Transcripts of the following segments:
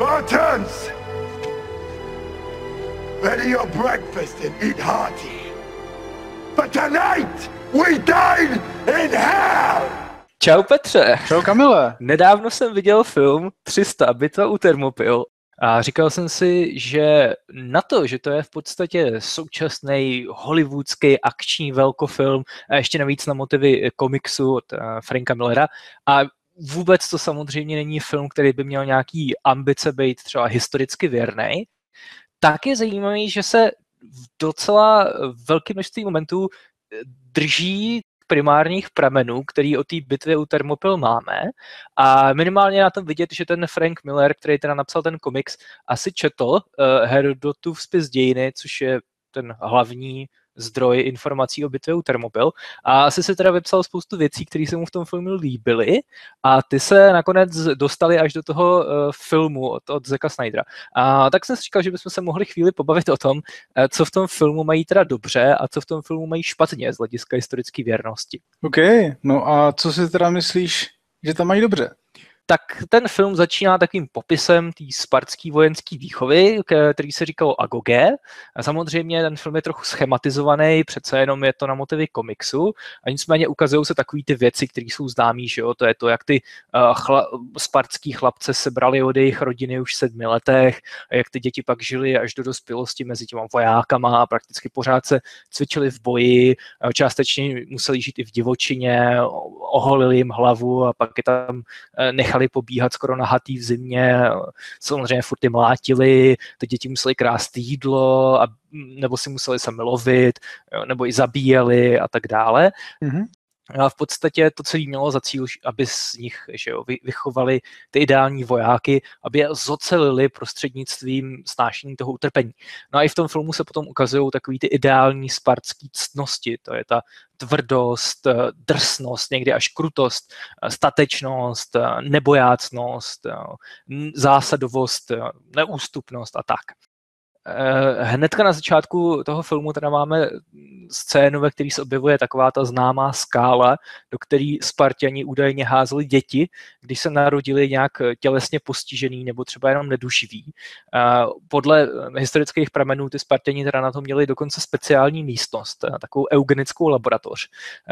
Spartans! Ready your breakfast and eat hearty. But tonight, we dine in hell! Čau Petře. Čau Kamile. Nedávno jsem viděl film 300, bitva u Thermopyl. A říkal jsem si, že na to, že to je v podstatě současný hollywoodský akční velkofilm a ještě navíc na motivy komiksu od Franka Millera a vůbec to samozřejmě není film, který by měl nějaký ambice být třeba historicky věrný, tak je zajímavý, že se v docela velkém množství momentů drží primárních pramenů, který o té bitvě u Thermopyl máme. A minimálně na tom vidět, že ten Frank Miller, který teda napsal ten komiks, asi četl uh, Herodotův spis dějiny, což je ten hlavní zdroj informací o bitvě u Thermopyl a asi se teda vypsal spoustu věcí, které se mu v tom filmu líbily a ty se nakonec dostali až do toho uh, filmu od, od Zeka Snydera. A tak jsem si říkal, že bychom se mohli chvíli pobavit o tom, uh, co v tom filmu mají teda dobře a co v tom filmu mají špatně z hlediska historické věrnosti. OK, no a co si teda myslíš, že tam mají dobře? Tak ten film začíná takovým popisem té spartské vojenské výchovy, který se říkalo Agoge. A samozřejmě ten film je trochu schematizovaný, přece jenom je to na motivy komiksu, a nicméně ukazují se takové ty věci, které jsou známé, že jo, to je to, jak ty uh, chla, spartský chlapce sebrali od jejich rodiny už v sedmi letech, a jak ty děti pak žili až do dospělosti mezi těma vojákama a prakticky pořád se cvičili v boji, částečně museli žít i v divočině, oholili jim hlavu a pak je tam nechali nechali pobíhat skoro nahatý v zimě, samozřejmě furt je mlátili, ty děti museli krást jídlo, a, nebo si museli se milovit, nebo i zabíjeli a tak dále. Mm-hmm. A v podstatě to celé mělo za cíl, aby z nich že jo, vychovali ty ideální vojáky, aby je zocelili prostřednictvím snášení toho utrpení. No a i v tom filmu se potom ukazují takový ty ideální spartský ctnosti, to je ta tvrdost, drsnost, někdy až krutost, statečnost, nebojácnost, zásadovost, neústupnost a tak. Eh, hnedka na začátku toho filmu teda máme scénu, ve které se objevuje taková ta známá skála, do které Spartiani údajně házeli děti, když se narodili nějak tělesně postižený nebo třeba jenom nedušiví. Eh, podle historických pramenů ty Spartiani teda na to měli dokonce speciální místnost, eh, takovou eugenickou laboratoř,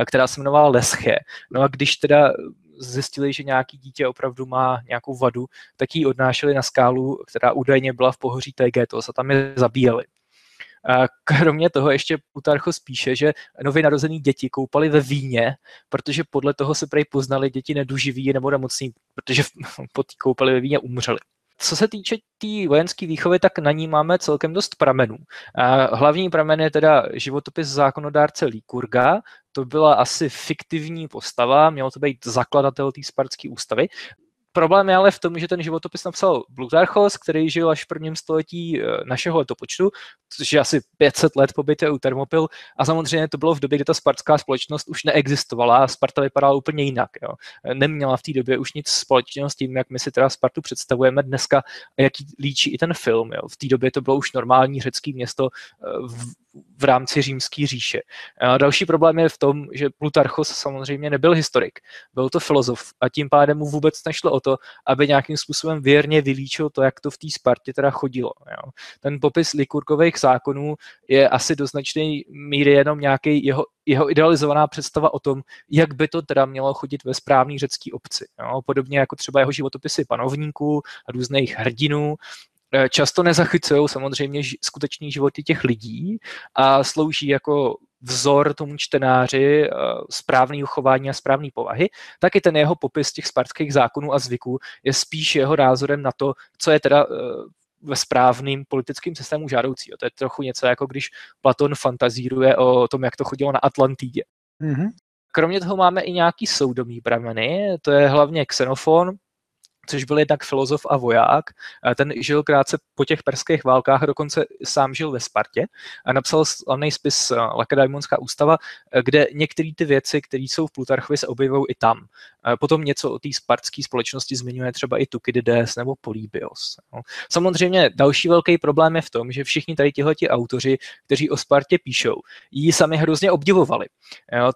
která se jmenovala Leschě. No a když teda zjistili, že nějaký dítě opravdu má nějakou vadu, tak ji odnášeli na skálu, která údajně byla v pohoří Tegetos a tam je zabíjeli. Kromě toho ještě Plutarcho spíše, že nově narozený děti koupali ve víně, protože podle toho se prej poznali děti neduživí nebo nemocní, protože po té koupali ve víně umřeli. Co se týče té tý vojenské výchovy, tak na ní máme celkem dost pramenů. Hlavní pramen je teda životopis zákonodárce Líkurga, to byla asi fiktivní postava, mělo to být zakladatel té spartské ústavy. Problém je ale v tom, že ten životopis napsal Plutarchos, který žil až v prvním století eh, našeho letopočtu, což je asi 500 let po u Thermopyl. A samozřejmě to bylo v době, kdy ta spartská společnost už neexistovala a Sparta vypadala úplně jinak. Jo. Neměla v té době už nic společného s tím, jak my si teda Spartu představujeme dneska, jaký líčí i ten film. Jo. V té době to bylo už normální řecké město eh, v, v rámci římské říše. A další problém je v tom, že Plutarchos samozřejmě nebyl historik, byl to filozof a tím pádem mu vůbec nešlo o to, aby nějakým způsobem věrně vylíčil to, jak to v té Spartě teda chodilo. Jo. Ten popis Likurkových zákonů je asi do značné míry jenom nějaký jeho, jeho idealizovaná představa o tom, jak by to teda mělo chodit ve správný řecký obci. Jo. Podobně jako třeba jeho životopisy panovníků a různých hrdinů, Eh, často nezachycují samozřejmě skutečný životy těch lidí a slouží jako vzor tomu čtenáři eh, správný uchování a správné povahy, tak i ten jeho popis těch spartských zákonů a zvyků je spíš jeho názorem na to, co je teda eh, ve správným politickým systému žádoucí. To je trochu něco jako když Platon fantazíruje o tom, jak to chodilo na Atlantidě. Mm-hmm. Kromě toho máme i nějaký soudomý prameny, to je hlavně Xenofon, což byl jednak filozof a voják. Ten žil krátce po těch perských válkách, dokonce sám žil ve Spartě a napsal slavný spis eh, Lakedaimonská ústava, eh, kde některé ty věci, které jsou v Plutarchovi, se objevují i tam. Potom něco o té spartské společnosti zmiňuje třeba i Tukydides nebo Polýbios. Samozřejmě další velký problém je v tom, že všichni tady tihleti autoři, kteří o Spartě píšou, ji sami hrozně obdivovali.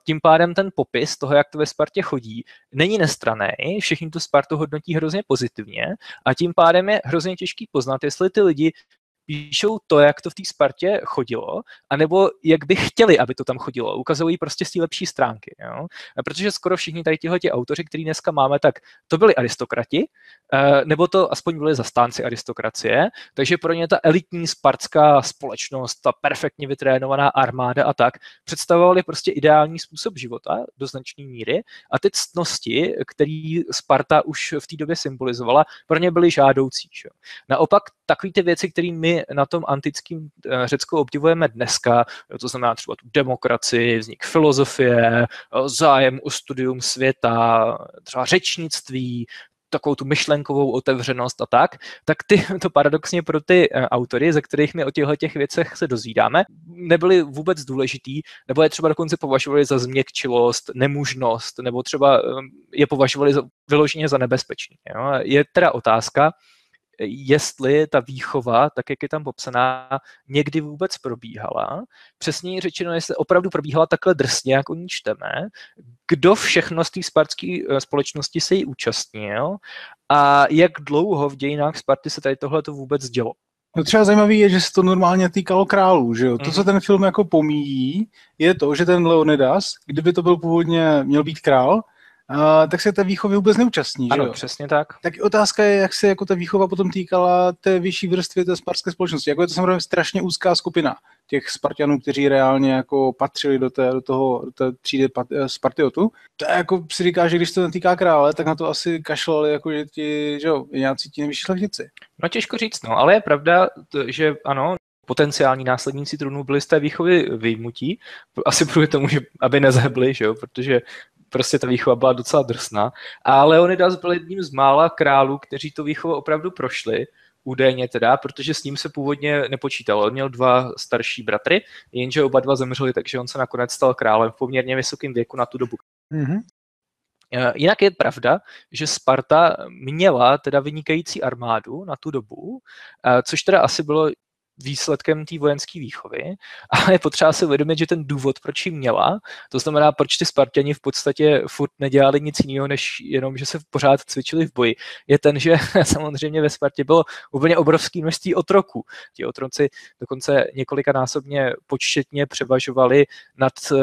Tím pádem ten popis toho, jak to ve Spartě chodí, není nestraný, všichni tu Spartu hodnotí hrozně pozitivně a tím pádem je hrozně těžký poznat, jestli ty lidi píšou to, jak to v té Spartě chodilo, anebo jak by chtěli, aby to tam chodilo. Ukazují prostě z té lepší stránky. Jo? Protože skoro všichni tady tihle autoři, který dneska máme, tak to byli aristokrati, eh, nebo to aspoň byli zastánci aristokracie, takže pro ně ta elitní spartská společnost, ta perfektně vytrénovaná armáda a tak, představovali prostě ideální způsob života do značné míry a ty ctnosti, který Sparta už v té době symbolizovala, pro ně byly žádoucí. Že? Naopak takové ty věci, které my na tom antickém eh, Řecku obdivujeme dneska, to znamená třeba tu demokracii, vznik filozofie, eh, zájem o studium světa, třeba řečnictví, takovou tu myšlenkovou otevřenost a tak, tak ty to paradoxně pro ty eh, autory, ze kterých my o těchto těch věcech se dozvídáme, nebyly vůbec důležitý, nebo je třeba dokonce považovali za změkčilost, nemužnost, nebo třeba je považovali za, vyloženě za nebezpečný. Jo? Je teda otázka, jestli ta výchova, tak jak je tam popsaná, někdy vůbec probíhala. Přesněji řečeno, jestli opravdu probíhala takhle drsně, jak o ní čteme, kdo všechno z té spartské eh, společnosti se jí účastnil a jak dlouho v dějinách Sparty se tady tohle to vůbec dělo. No třeba zajímavý je, že se to normálně týkalo králů, že jo? To, co mhm. ten film jako pomíjí, je to, že ten Leonidas, kdyby to byl původně, měl být král, uh, tak se ta výchovy vůbec neúčastní. Ano, že jo? přesně tak. Tak otázka je, jak se jako ta výchova potom týkala té vyšší vrstvy té spartské společnosti. Jako je to samozřejmě strašně úzká skupina těch Spartianů, kteří reálně jako patřili do, té, do toho do té třídy eh, Spartiotu. To je jako si říká, že když to netýká krále, tak na to asi kašlali jako že ti, že jo, nějací ti nejvyšší šlechtici. No těžko říct, no, ale je pravda, že ano, potenciální následníci trůnu byli z té výchovy vyjmutí, asi kvůli tomu, že aby nezhebli, že jo, protože prostě ta výchova byla docela drsná. A Leonidas byl jedním z mála králů, kteří to výchovu opravdu prošli, údajně teda, protože s ním se původně nepočítalo. On měl dva starší bratry, jenže oba dva zemřeli, takže on se nakonec stal králem v poměrně vysokém věku na tu dobu. Mm-hmm. Jinak je pravda, že Sparta měla teda vynikající armádu na tu dobu, eh, což teda asi bylo výsledkem té vojenské výchovy, ale je potřeba si uvědomit, že ten důvod, proč ji měla, to znamená, proč ty Spartěni v podstatě furt nedělali nic jiného, než jenom, že se pořád cvičili v boji, je ten, že samozřejmě ve Spartě bylo úplně obrovské množství otroků. Ti otroci dokonce několikanásobně početně převažovali nad uh,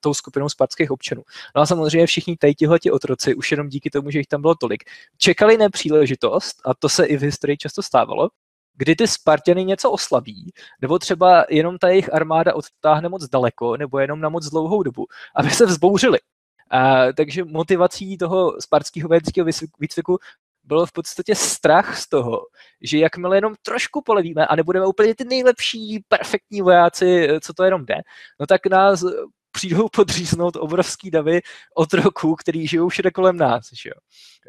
tou skupinou spartských občanů. No a samozřejmě všichni tady tihle otroci, už jenom díky tomu, že jich tam bylo tolik, čekali nepříležitost, a to se i v historii často stávalo, kdy ty Spartany něco oslabí, nebo třeba jenom ta jejich armáda odtáhne moc daleko, nebo jenom na moc dlouhou dobu, aby se vzbouřili. A, takže motivací toho spartského vojenského výcviku bylo v podstatě strach z toho, že jakmile jenom trošku polevíme a nebudeme úplně ty nejlepší, perfektní vojáci, co to jenom jde, no tak nás přijdou podříznout obrovský davy otroků, který žijou všude kolem nás. Že jo?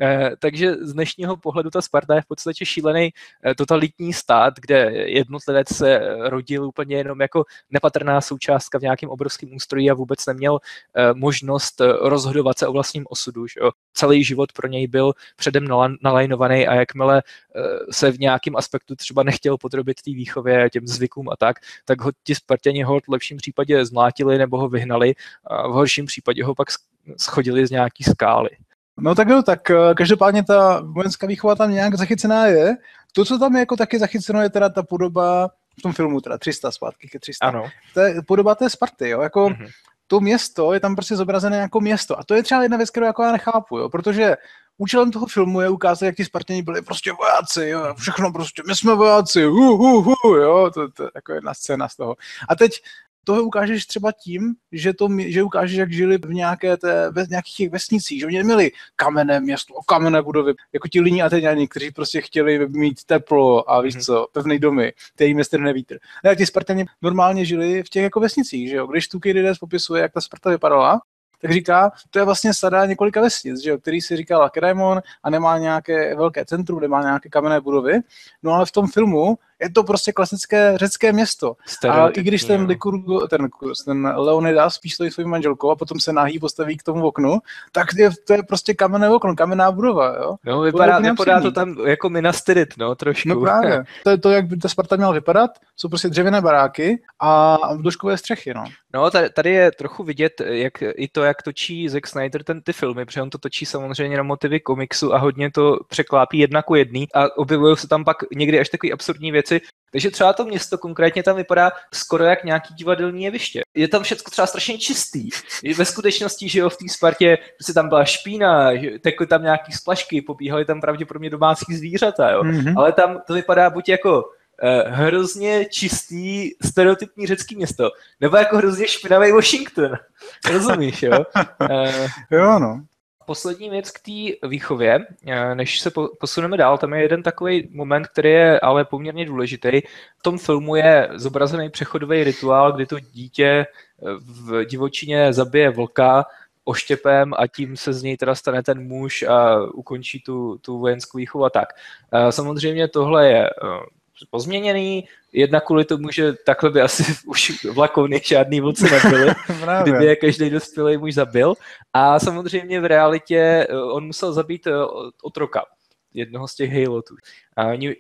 E, takže z dnešního pohledu ta Sparta je v podstatě šílený e, totalitní stát, kde jednotlivec se rodil úplně jenom jako nepatrná součástka v nějakém obrovském ústroji a vůbec neměl možnost rozhodovat se o vlastním osudu. Že jo? Celý život pro něj byl předem nalajnovaný a jakmile se v nějakém aspektu třeba nechtěl podrobit té výchově, těm zvykům a tak, tak ho ti Spartěni ho v lepším případě zmlátili nebo ho vyhnali a v horším případě ho pak schodili z nějaký skály. No tak jo, tak eh, každopádně ta vojenská výchova tam nějak zachycená je. To, co tam je jako taky zachyceno, je teda ta podoba v tom filmu, teda 300 zpátky ke 300. Ano. To je podoba té Sparty, jo, jako mm-hmm. to město je tam prostě zobrazené jako město. A to je třeba jedna věc, kterou jako já nechápu, jo, protože účelem toho filmu je ukázat, jak ti Spartěni byli prostě vojáci, jo, všechno prostě, my jsme vojáci, hu, hu, hu, jo, to, to, to jako jedna scéna z toho. A teď toho ukážeš třeba tím, že, to, že ukážeš, jak žili v nějaké té, ve nějakých těch vesnicích, že oni neměli kamenné město, kamenné budovy, jako ti liní Ateňani, kteří prostě chtěli mít teplo a víš mm-hmm. co, pevný domy, který jim nestrhne vítr. Ne, ti Spartani normálně žili v těch jako vesnicích, že jo, když Tukydides popisuje, jak ta Sparta vypadala, tak říká, to je vlastně sada několika vesnic, že jo, který si říkal Lakedemon a nemá nějaké velké centrum, nemá nějaké kamenné budovy. No ale v tom filmu Je to prostě klasické řecké město. A i když ten Likur, ten, ten Leonidas spíš stojí svou manželkou a potom se nahý postaví k tomu oknu, tak je, to je prostě kamenné okno, kamenná budova, jo. No, vypadá, to vypadá to tam jako Minas Tirith, no, trošku. No právě. To je to, jak by ta Sparta měla vypadat, jsou prostě dřevěné baráky a vložkové střechy, no. No, tady, tady je trochu vidět, jak i to, jak točí Zack Snyder ten, ty filmy, protože on to točí samozřejmě na motivy komiksu a hodně to překlápí jedna ku jedný a objevují se tam pak někdy až takové absurdní věci, takže třeba to město konkrétně tam vypadá skoro jak nějaký divadelní jeviště. Je tam všechno třeba strašně čistý. Ve skutečnosti, že jo, v té Spartě prostě tam byla špína, že tekly tam nějaký splašky, pobíhaly tam pravděpodobně domácí zvířata, jo. Mm-hmm. Ale tam to vypadá buď jako uh, hrozně čistý, stereotypní řecký město, nebo jako hrozně špinavý Washington. Rozumíš, jo? Uh, jo, no. Poslední věc k té výchově, eh, než se posuneme dál, tam je jeden takový moment, který je ale poměrně důležitý. V tom filmu je zobrazený přechodový rituál, kdy to dítě v divočině zabije vlka oštěpem a tím se z něj teda stane ten muž a ukončí tu, tu vojenskou výchovu a tak. Samozřejmě tohle je pozměněný, jedna kvůli tomu, že takhle by asi už vlakovny žádný vlci nebyly, kdyby je každý dospělý muž zabil. A samozřejmě v realitě eh, on musel zabít eh, otroka, jednoho z těch Halotů. A oni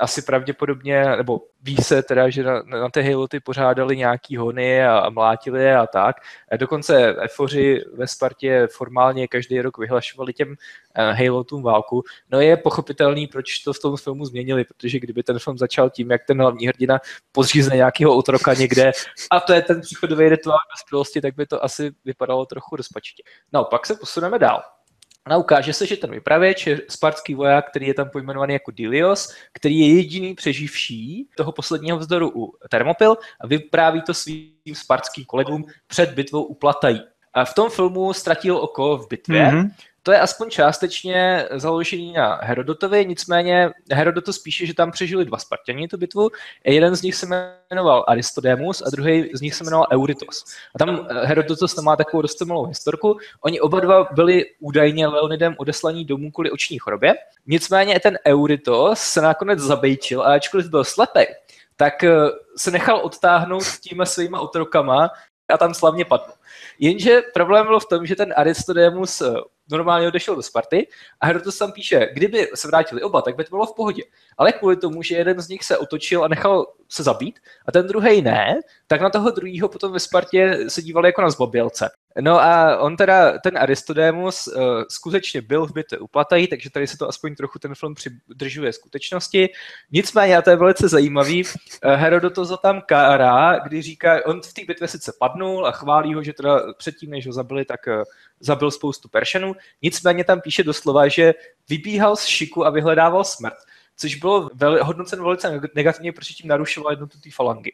asi pravděpodobně, nebo ví se teda, že na, na ty Haloty pořádali nějaký hony a, a mlátili je a tak. A dokonce efoři ve Spartě formálně každý rok vyhlašovali těm uh, Halotům válku. No je pochopitelný, proč to v tom filmu změnili, protože kdyby ten film začal tím, jak ten hlavní hrdina pozřízne nějakého otroka někde a to je ten příchodový rituál dospělosti, tak by to asi vypadalo trochu rozpačitě. No, pak se posuneme dál. A ukáže se, že ten vypravěč je spartský voják, který je tam pojmenovaný jako Dilios, který je jediný přeživší toho posledního vzdoru u Thermopyl a vypráví to svým spartským kolegům před bitvou u Platají. A v tom filmu ztratil oko v bitvě, mm-hmm. To je aspoň částečně založený na Herodotovi, nicméně Herodot spíše, že tam přežili dva Spartěni tu bitvu. Jeden z nich se jmenoval Aristodemus a druhý z nich se jmenoval Euritos. A tam Herodotos tam má takovou dost malou historku. Oni oba dva byli údajně Leonidem odeslaní domů kvůli oční chorobě. Nicméně ten Euritos se nakonec zabejčil a ačkoliv byl slepý, tak eh, se nechal odtáhnout těma svýma otrokama a tam slavně padl. Jenže problém byl v tom, že ten Aristodemus eh, normálně odešel do Sparty a Herodotus tam píše, kdyby se vrátili oba, tak by to bylo v pohodě. Ale kvůli tomu, že jeden z nich se otočil a nechal se zabít a ten druhý ne, tak na toho druhého potom ve Spartě se dívali jako na zbobělce. No a on teda, ten Aristodemus, uh, skutečně byl v bitvě u Platají, takže tady se to aspoň trochu ten film přidržuje skutečnosti. Nicméně, a to je velice zajímavý, uh, Herodotos to tam kárá, kdy říká, on v té bitvě sice padnul a chválí ho, že teda předtím, než ho zabili, tak uh, zabil spoustu Peršanů, nicméně tam píše doslova, že vybíhal z šiku a vyhledával smrt, což bylo vel, hodnoceno velice negativně, protože tím narušoval jednotu té falangy.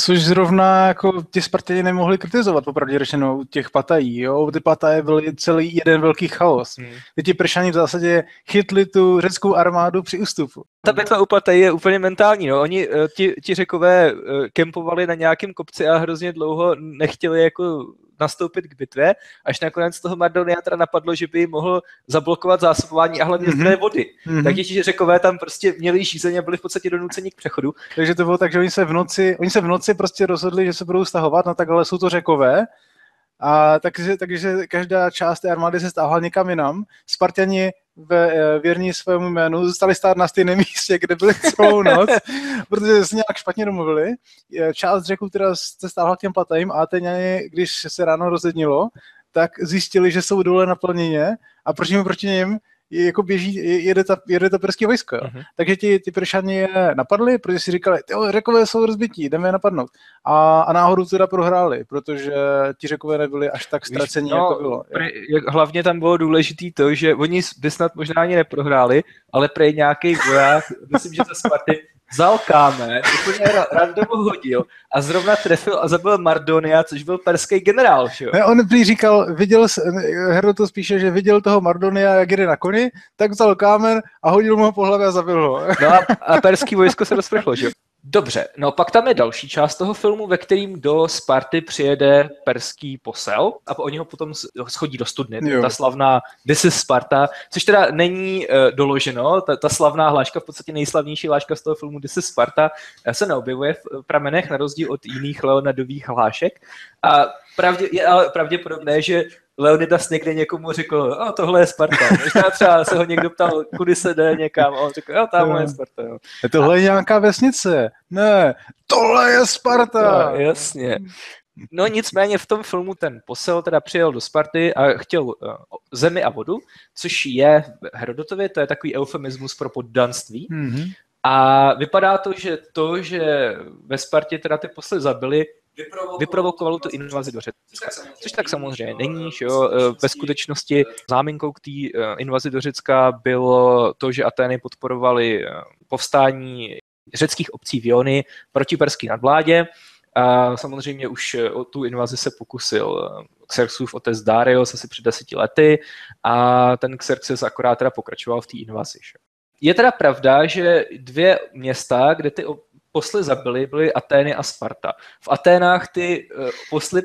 Což zrovna jako ti Spartěni nemohli kritizovat, popravdě řečeno, těch patají, jo, ty pataje byly celý jeden velký chaos. Hmm. Ty ti Peršani v zásadě chytli tu řeckou armádu při ústupu. Ta bitva u Patají je úplně mentální, no. Oni, eh, ti, ti řekové, eh, kempovali na nějakém kopci a hrozně dlouho nechtěli jako nastoupit k bitvě, až nakonec toho Mardonia teda napadlo, že by mohl zablokovat zásobování a hlavně zdroje vody. Mm-hmm. Takže ti řekové tam prostě měli žízeň a byli v podstatě donuceni k přechodu. Takže to bylo tak, že oni se v noci, oni se v noci prostě rozhodli, že se budou stahovat, no takhle jsou to řekové, a takže, takže každá část té armády se stáhla někam jinam. Spartani ve, eh, věrní svému jménu zůstali stát na stejném místě, kde byli celou noc, protože se nějak špatně domluvili. Část řeků teda se stáhla k těm patajím a teď, když se ráno rozednilo, tak zjistili, že jsou dole na planině a proti, proti ním jako běží, jede, ta, jede ta perský vojsko. Uh-huh. Takže ti, ti Peršani je napadli, protože si říkali, jo, řekové jsou rozbití, jdeme je napadnout. A, a náhodou teda prohráli, protože ti řekové nebyli až tak ztracení, no, jako bylo. Pre, hlavně tam bylo důležité to, že oni by snad možná ani neprohráli, ale prej nějaký voják, myslím, že to Sparty, vzal kámen, úplně random hodil a zrovna trefil a zabil Mardonia, což byl perský generál, že jo? Ne, on prý říkal, viděl, Herodotus píše, že viděl toho Mardonia, jak jde na koni, tak vzal kámen a hodil mu ho po hlavě a zabil ho. No a, a perský vojsko se rozprchlo, že jo? Dobře, no pak tam je další část toho filmu, ve kterým do Sparty přijede perský posel a oni ho potom schodí do studny. Jo. Ta slavná This is Sparta, což teda není uh, doloženo, ta, ta slavná hláška, v podstatě nejslavnější hláška z toho filmu This is Sparta, eh, se neobjevuje v pramenech na rozdíl od jiných Leonardových hlášek. A pravdě, je ale pravděpodobné, že Leonidas někde někomu řekl, a tohle je Sparta. Možná třeba se ho někdo ptal, kudy se jde někam, a on řekl, jo, tam je Sparta. Jo. Je tohle je nějaká vesnice. Ne, tohle je Sparta. No, jasně. No nicméně v tom filmu ten posel teda přijel do Sparty a chtěl uh, zemi a vodu, což je Herodotově, to je takový eufemismus pro poddanství. Mm-hmm. A vypadá to, že to, že ve Spartě teda ty posly zabili, vyprovokovalo tu invazi do Řecka. Což tak samozřejmě není, že jo? E, ve skutečnosti záminkou k té e, invazi do Řecka bylo to, že Atény podporovali e, povstání řeckých obcí v Iony proti perský nadvládě. A samozřejmě už o tu invazi se pokusil Xerxův otec Darius asi před deseti lety a ten Xerxes akorát teda pokračoval v té invazi. Že? Je teda pravda, že dvě města, kde ty posly zabili, byly Atény a Sparta. V Aténách ty uh, posly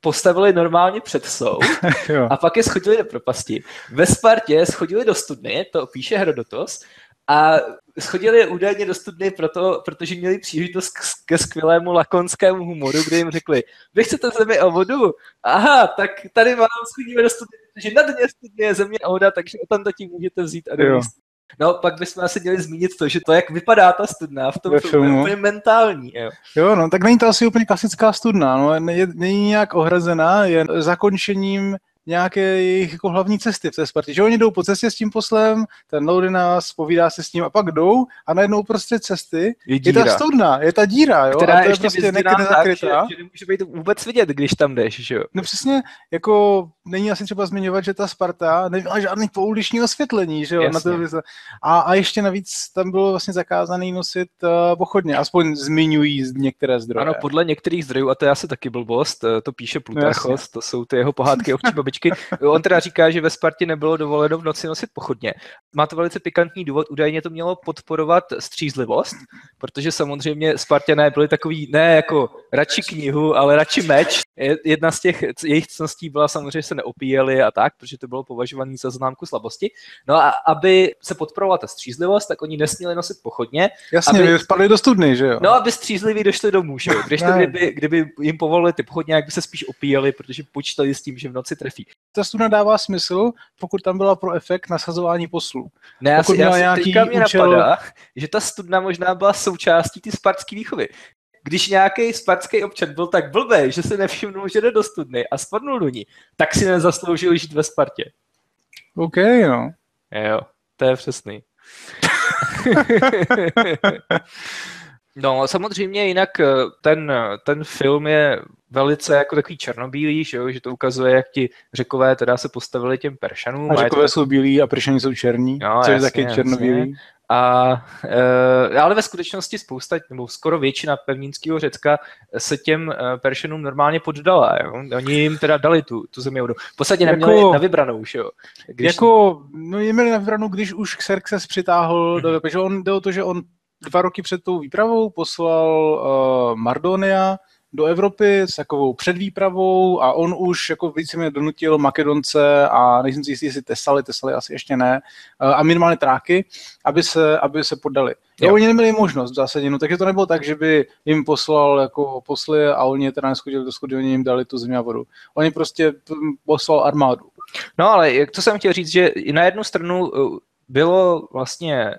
postavili normálně před soud a pak je schodili do propasti. Ve Spartě schodili do studny, to píše Herodotos, a schodili je údajně do studny proto, protože měli příležitost ke skvělému lakonskému humoru, kde jim řekli, vy chcete zemi a vodu? Aha, tak tady vám schodíme do studny, protože na dně studny je země a voda, takže o tam tím můžete vzít a. No, pak bychom asi měli zmínit to, že to, jak vypadá ta studna v tom Ve filmu, je úplně mentální. Jo. jo, no, tak není to asi úplně klasická studna, no, není nějak ohrazená, je zakončením nějaké jejich jako hlavní cesty v té Spartě. Že oni jdou po cestě s tím poslem, ten Lody nás povídá se s ním a pak jdou a najednou prostě cesty je, je ta studna, je ta díra, jo? Která a to je prostě nezakrytá. Tak, že, že nemůže být vůbec vidět, když tam jdeš, že jo? No přesně, jako není asi třeba zmiňovat, že ta Sparta neměla žádný pouliční osvětlení, že jo? Na to, a, a ještě navíc tam bylo vlastně zakázaný nosit uh, pochodně, aspoň zmiňují některé zdroje. Ano, podle některých zdrojů, a to je asi taky blbost, eh, to píše Plutarchos, no, to jsou ty jeho pohádky babičky. On teda říká, že ve Spartě nebylo dovoleno v noci nosit pochodně. Má to velice pikantní důvod, údajně to mělo podporovat střízlivost, protože samozřejmě Spartané byli takový, ne jako radši knihu, ale radši meč. Jedna z těch jejich cností byla samozřejmě, že se neopíjeli a tak, protože to bylo považované za známku slabosti. No a aby se podporovala ta střízlivost, tak oni nesměli nosit pochodně. Jasně, aby spadli do studny, že jo? No, aby střízliví došli domů, že jo? Když to, kdyby, kdyby jim povolili ty pochodně, jak by se spíš opíjeli, protože počítali s tím, že v noci trefí. Ta studna dává smysl, pokud tam byla pro efekt nasazování poslů. Ne, pokud já, já si, teďka mě účel... napadá, že ta studna možná byla součástí ty spartské výchovy když nějaký spartský občan byl tak blbý, že se nevšimnul, že jde do studny a spadnul do ní, tak si nezasloužil žít ve Spartě. OK, no. Jo, to je přesný. no, samozřejmě jinak eh, ten, ten film je velice jako takový černobílý, že, jo? že to ukazuje, jak ti řekové teda se postavili těm peršanům. A řekové to... jsou bílí a peršani jsou černí, no, což je taky černobílý. A, e, ale ve skutečnosti spousta, nebo skoro většina pevninského Řecka se těm eh, Peršanům normálně poddala. Jo? Oni jim teda dali tu, tu zemi. V podstatě neměli jako, na vybranou, že jo? Když... Jako, no jim měli na vybranou, když už Xerxes přitáhl, do, protože on jde o to, že on dva roky před tou výpravou poslal uh, Mardonia, do Evropy s takovou předvýpravou a on už jako víceméně donutil Makedonce a nejsem si jistý, jestli Tesali, Tesali asi ještě ne, eh, a minimálně Tráky, aby se, aby se podali. Jo. oni neměli možnost v zásadě, no takže to nebylo tak, že by jim poslal jako posly a oni je teda neschodili do schody, oni jim dali tu zemi a vodu. Oni prostě poslal armádu. No ale jak to jsem chtěl říct, že na jednu stranu eh, bylo vlastně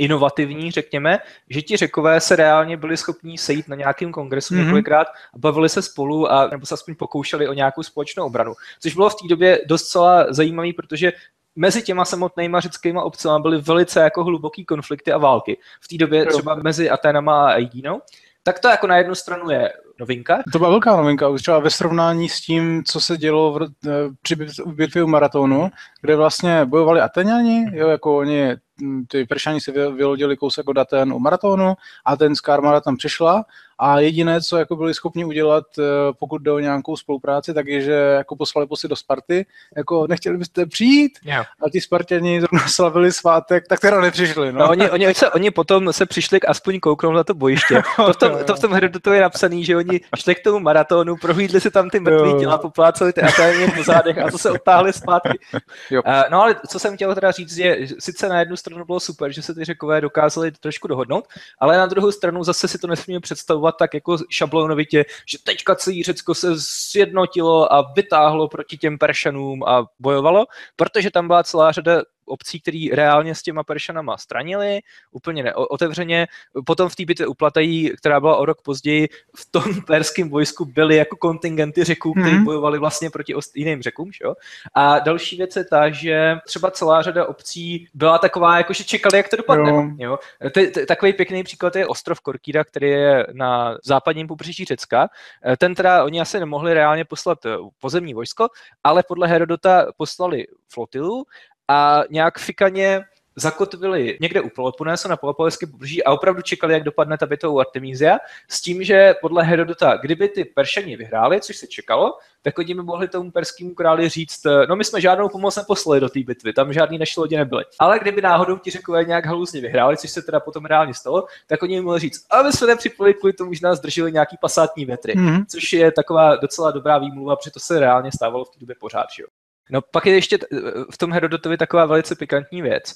inovativní, řekněme, že ti řekové se reálně byli schopni sejít na nějakém kongresu mm-hmm. několikrát a bavili se spolu a nebo se aspoň pokoušeli o nějakou společnou obranu. Což bylo v té době dost celá zajímavé, protože mezi těma samotnýma řeckýma obcema byly velice jako hluboký konflikty a války. V té době třeba mezi Aténama a Aigínou. Tak to jako na jednu stranu je novinka. To byla velká novinka, už třeba ve srovnání s tím, co se dělo v, eh, při bitvě u maratonu, kde vlastně bojovali Ateňani, jo, jako oni ty Peršani si vylodili kousek od Aten u maratonu, Atenská armáda tam přišla a jediné, co jako byli schopni udělat, eh, pokud jde o nějakou spolupráci, tak je, že jako poslali posy do Sparty, jako nechtěli byste přijít yeah. a ti Spartěni zrovna slavili svátek, tak teda nepřišli. No. no oni, oni, se, oni potom se přišli k aspoň kouknout na to bojiště. To v tom, to v tom Herodotu je napsaný, že oni šli k tomu maratonu, prohlídli si tam ty mrtvý těla, poplácali ty aténě po zádech a to se otáhli zpátky. Jo. Uh, no ale co jsem chtěl teda říct, je, sice na jednu stranu bylo super, že se ty řekové dokázali trošku dohodnout, ale na druhou stranu zase si to nesmíme představovat tak jako šablonovitě, že teďka celý Řecko se sjednotilo a vytáhlo proti těm Peršanům a bojovalo, protože tam byla celá řada obcí, které reálně s těma Peršanama stranili, úplně neotevřeně. Potom v té bitvě u Platají, která byla o rok později, v tom perském vojsku byly jako kontingenty řeků, kteří mm-hmm. bojovali vlastně proti jiným řekům. Že? A další věc je ta, že třeba celá řada obcí byla taková, jako že čekali, jak to dopadne. Jo. Jo? Takový pěkný příklad je ostrov Korkída, který je na západním pobřeží Řecka. Ten teda oni asi nemohli reálně poslat pozemní vojsko, ale podle Herodota poslali flotilu a nějak fikaně zakotvili někde u Peloponésu na Pelopoleském pobřeží a opravdu čekali, jak dopadne ta bitva u Artemízia, s tím, že podle Herodota, kdyby ty Peršani vyhráli, což se čekalo, tak oni by mohli tomu perskému králi říct, no my jsme žádnou pomoc neposlali do té bitvy, tam žádný naši lodi nebyly. Ale kdyby náhodou ti řekové nějak haluzně vyhráli, což se teda potom reálně stalo, tak oni by mohli říct, a my jsme nepřipojili kvůli tomu, že nás drželi nějaký pasátní větry, mm-hmm. což je taková docela dobrá výmluva, protože to se reálně stávalo v té době pořád. Že jo? No pak je ještě v tom Herodotovi taková velice pikantní věc.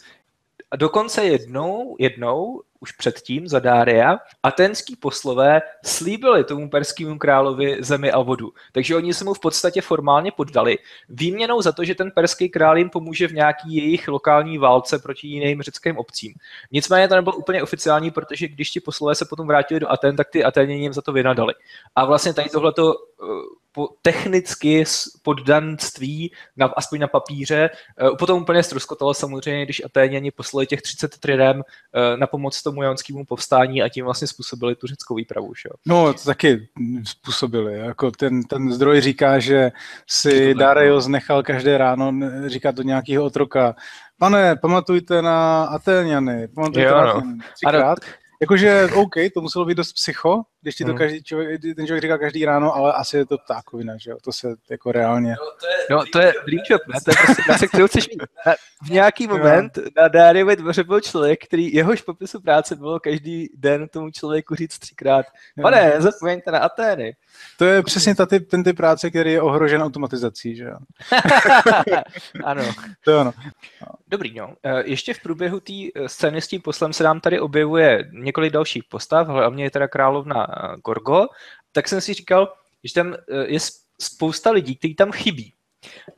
A dokonce jednou, jednou, už předtím za Dária, atenský poslové slíbili tomu perskému královi zemi a vodu. Takže oni se mu v podstatě formálně poddali. Výměnou za to, že ten perský král jim pomůže v nějaký jejich lokální válce proti jiným řeckým obcím. Nicméně to nebylo úplně oficiální, protože když ti poslové se potom vrátili do Aten, tak ty Aténě jim za to vynadali. A vlastně tady tohleto technicky poddanství, na, aspoň na papíře. Uh, potom úplně ztroskotalo samozřejmě, když Aténěni poslali těch 30 tridem uh, na pomoc tomu jonskému povstání a tím vlastně způsobili tu řeckou výpravu. Že? No, to taky způsobili. Jako ten, ten zdroj říká, že si Darius nechal každé ráno říkat do nějakého otroka, pane, pamatujte na Atéňany, pamatujte jo, na no. třikrát. Jakože, OK, to muselo být dost psycho, když ti to hmm. každý člověk, ten člověk říká každý ráno, ale asi je to ptákovina, že jo, to se jako reálně... No to je, no, to je dream job, ne? To je prostě práce, kterou chceš mít. V nějaký moment na Dáriově dvoře byl člověk, který jehož popisu práce bylo každý den tomu člověku říct třikrát, pane, zapomeňte na Atény. To je přesně ta typ, ten typ práce, který je ohrožen automatizací, že jo? ano. To je ono. Dobrý, no. E, ještě v průběhu té e, scény s tím poslem se nám tady objevuje několik dalších postav, hlavně je teda královna e, Gorgo, tak jsem si říkal, že tam je spousta lidí, kteří tam chybí.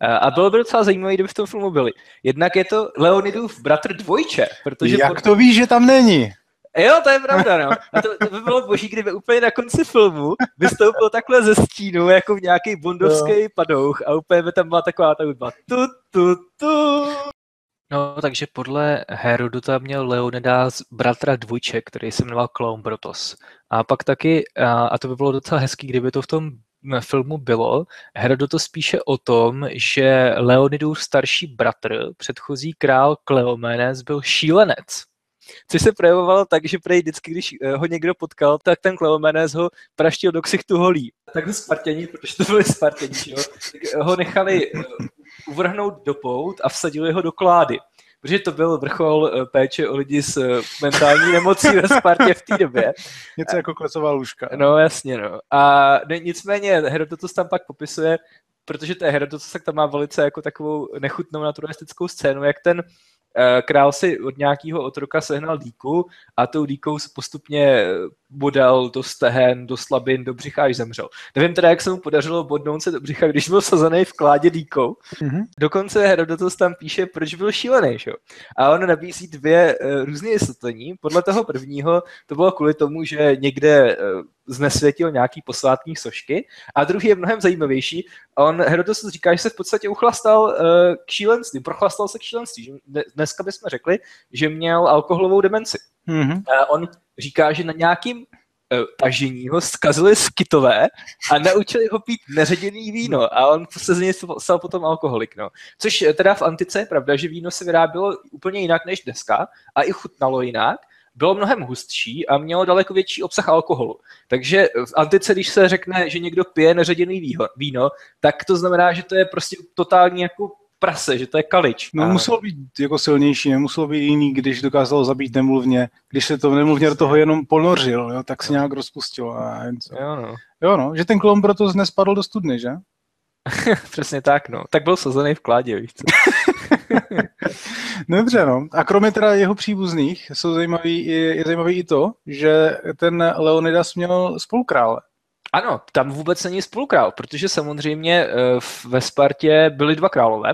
A bylo by docela zajímavé, kdyby v tom filmu byli. Jednak je to Leonidův bratr dvojče, protože... Jak pod... to víš, že tam není? Jo, to je pravda, no. A to, to by bylo boží, kdyby úplně na konci filmu vystoupil takhle ze stínu, jako v nějaký bondovský no. padouch a úplně by tam byla taková ta hudba. Tu, tu, tu. No, takže podle Herodota měl Leonidas bratra dvojček, který se jmenoval Kleombrotos. A pak taky, a to by bylo docela hezký, kdyby to v tom filmu bylo, Herodotos spíše o tom, že Leonidův starší bratr, předchozí král Kleomenes, byl šílenec. Což se projevovalo tak, že prej vždycky, když eh, ho někdo potkal, tak ten Kleomenes ho praštil do ksichtu holí. Tak Spartěni, protože to byli Spartěni, jo, tak ho nechali eh, uvrhnout do pout a vsadili ho do klády. Protože to byl vrchol eh, péče o lidi s mentální nemocí ve Spartě v té době. Něco jako klecová lůžka. No jasně, no. A ne, nicméně Herodotus tam pak popisuje, protože to je Herodotus, tak tam má velice jako takovou nechutnou naturalistickou scénu, jak ten Eh, král si od nějakého otroka sehnal díku a tou díkou se postupně bodal do stehen, do slabin, do břicha, až zemřel. Nevím teda, jak se mu podařilo bodnout se do břicha, když byl sazený v kládě díkou. Mm-hmm. Dokonce Herodotus tam píše, proč byl šílený. Že? A on nabízí dvě uh, různé vysvětlení. Podle toho prvního to bylo kvůli tomu, že někde uh, znesvětil nějaký posvátní sošky. A druhý je mnohem zajímavější. On, Herodotus říká, že se v podstatě uchlastal uh, k šílenství, prochlastal se k šílenství. Že dneska bychom řekli, že měl alkoholovou demenci. Mm-hmm. On říká, že na nějakým uh, tažení ho zkazili skytové a naučili ho pít neředěný víno a on se z něj stal potom alkoholik. No. Což teda v antice je pravda, že víno se vyrábělo úplně jinak než dneska a i chutnalo jinak, bylo mnohem hustší a mělo daleko větší obsah alkoholu. Takže v antice, když se řekne, že někdo pije neředěný víno, tak to znamená, že to je prostě totální jako prase, že to je kalič. No a... muselo být jako silnější, nemuselo být jiný, když dokázal zabít nemluvně. Když se to nemluvně do toho jenom ponořil, jo, tak se nějak rozpustil. A jo, no. jo, no, že ten klon proto nespadl do studny, že? Přesně tak, no. Tak byl sazený v kládě, víš co? Dobře, no. A kromě teda jeho příbuzných jsou zajímavý, je, je zajímavý i to, že ten Leonidas měl spolukrále. Ano, tam vůbec není spolukrál, protože samozřejmě eh, ve Spartě byli dva králové.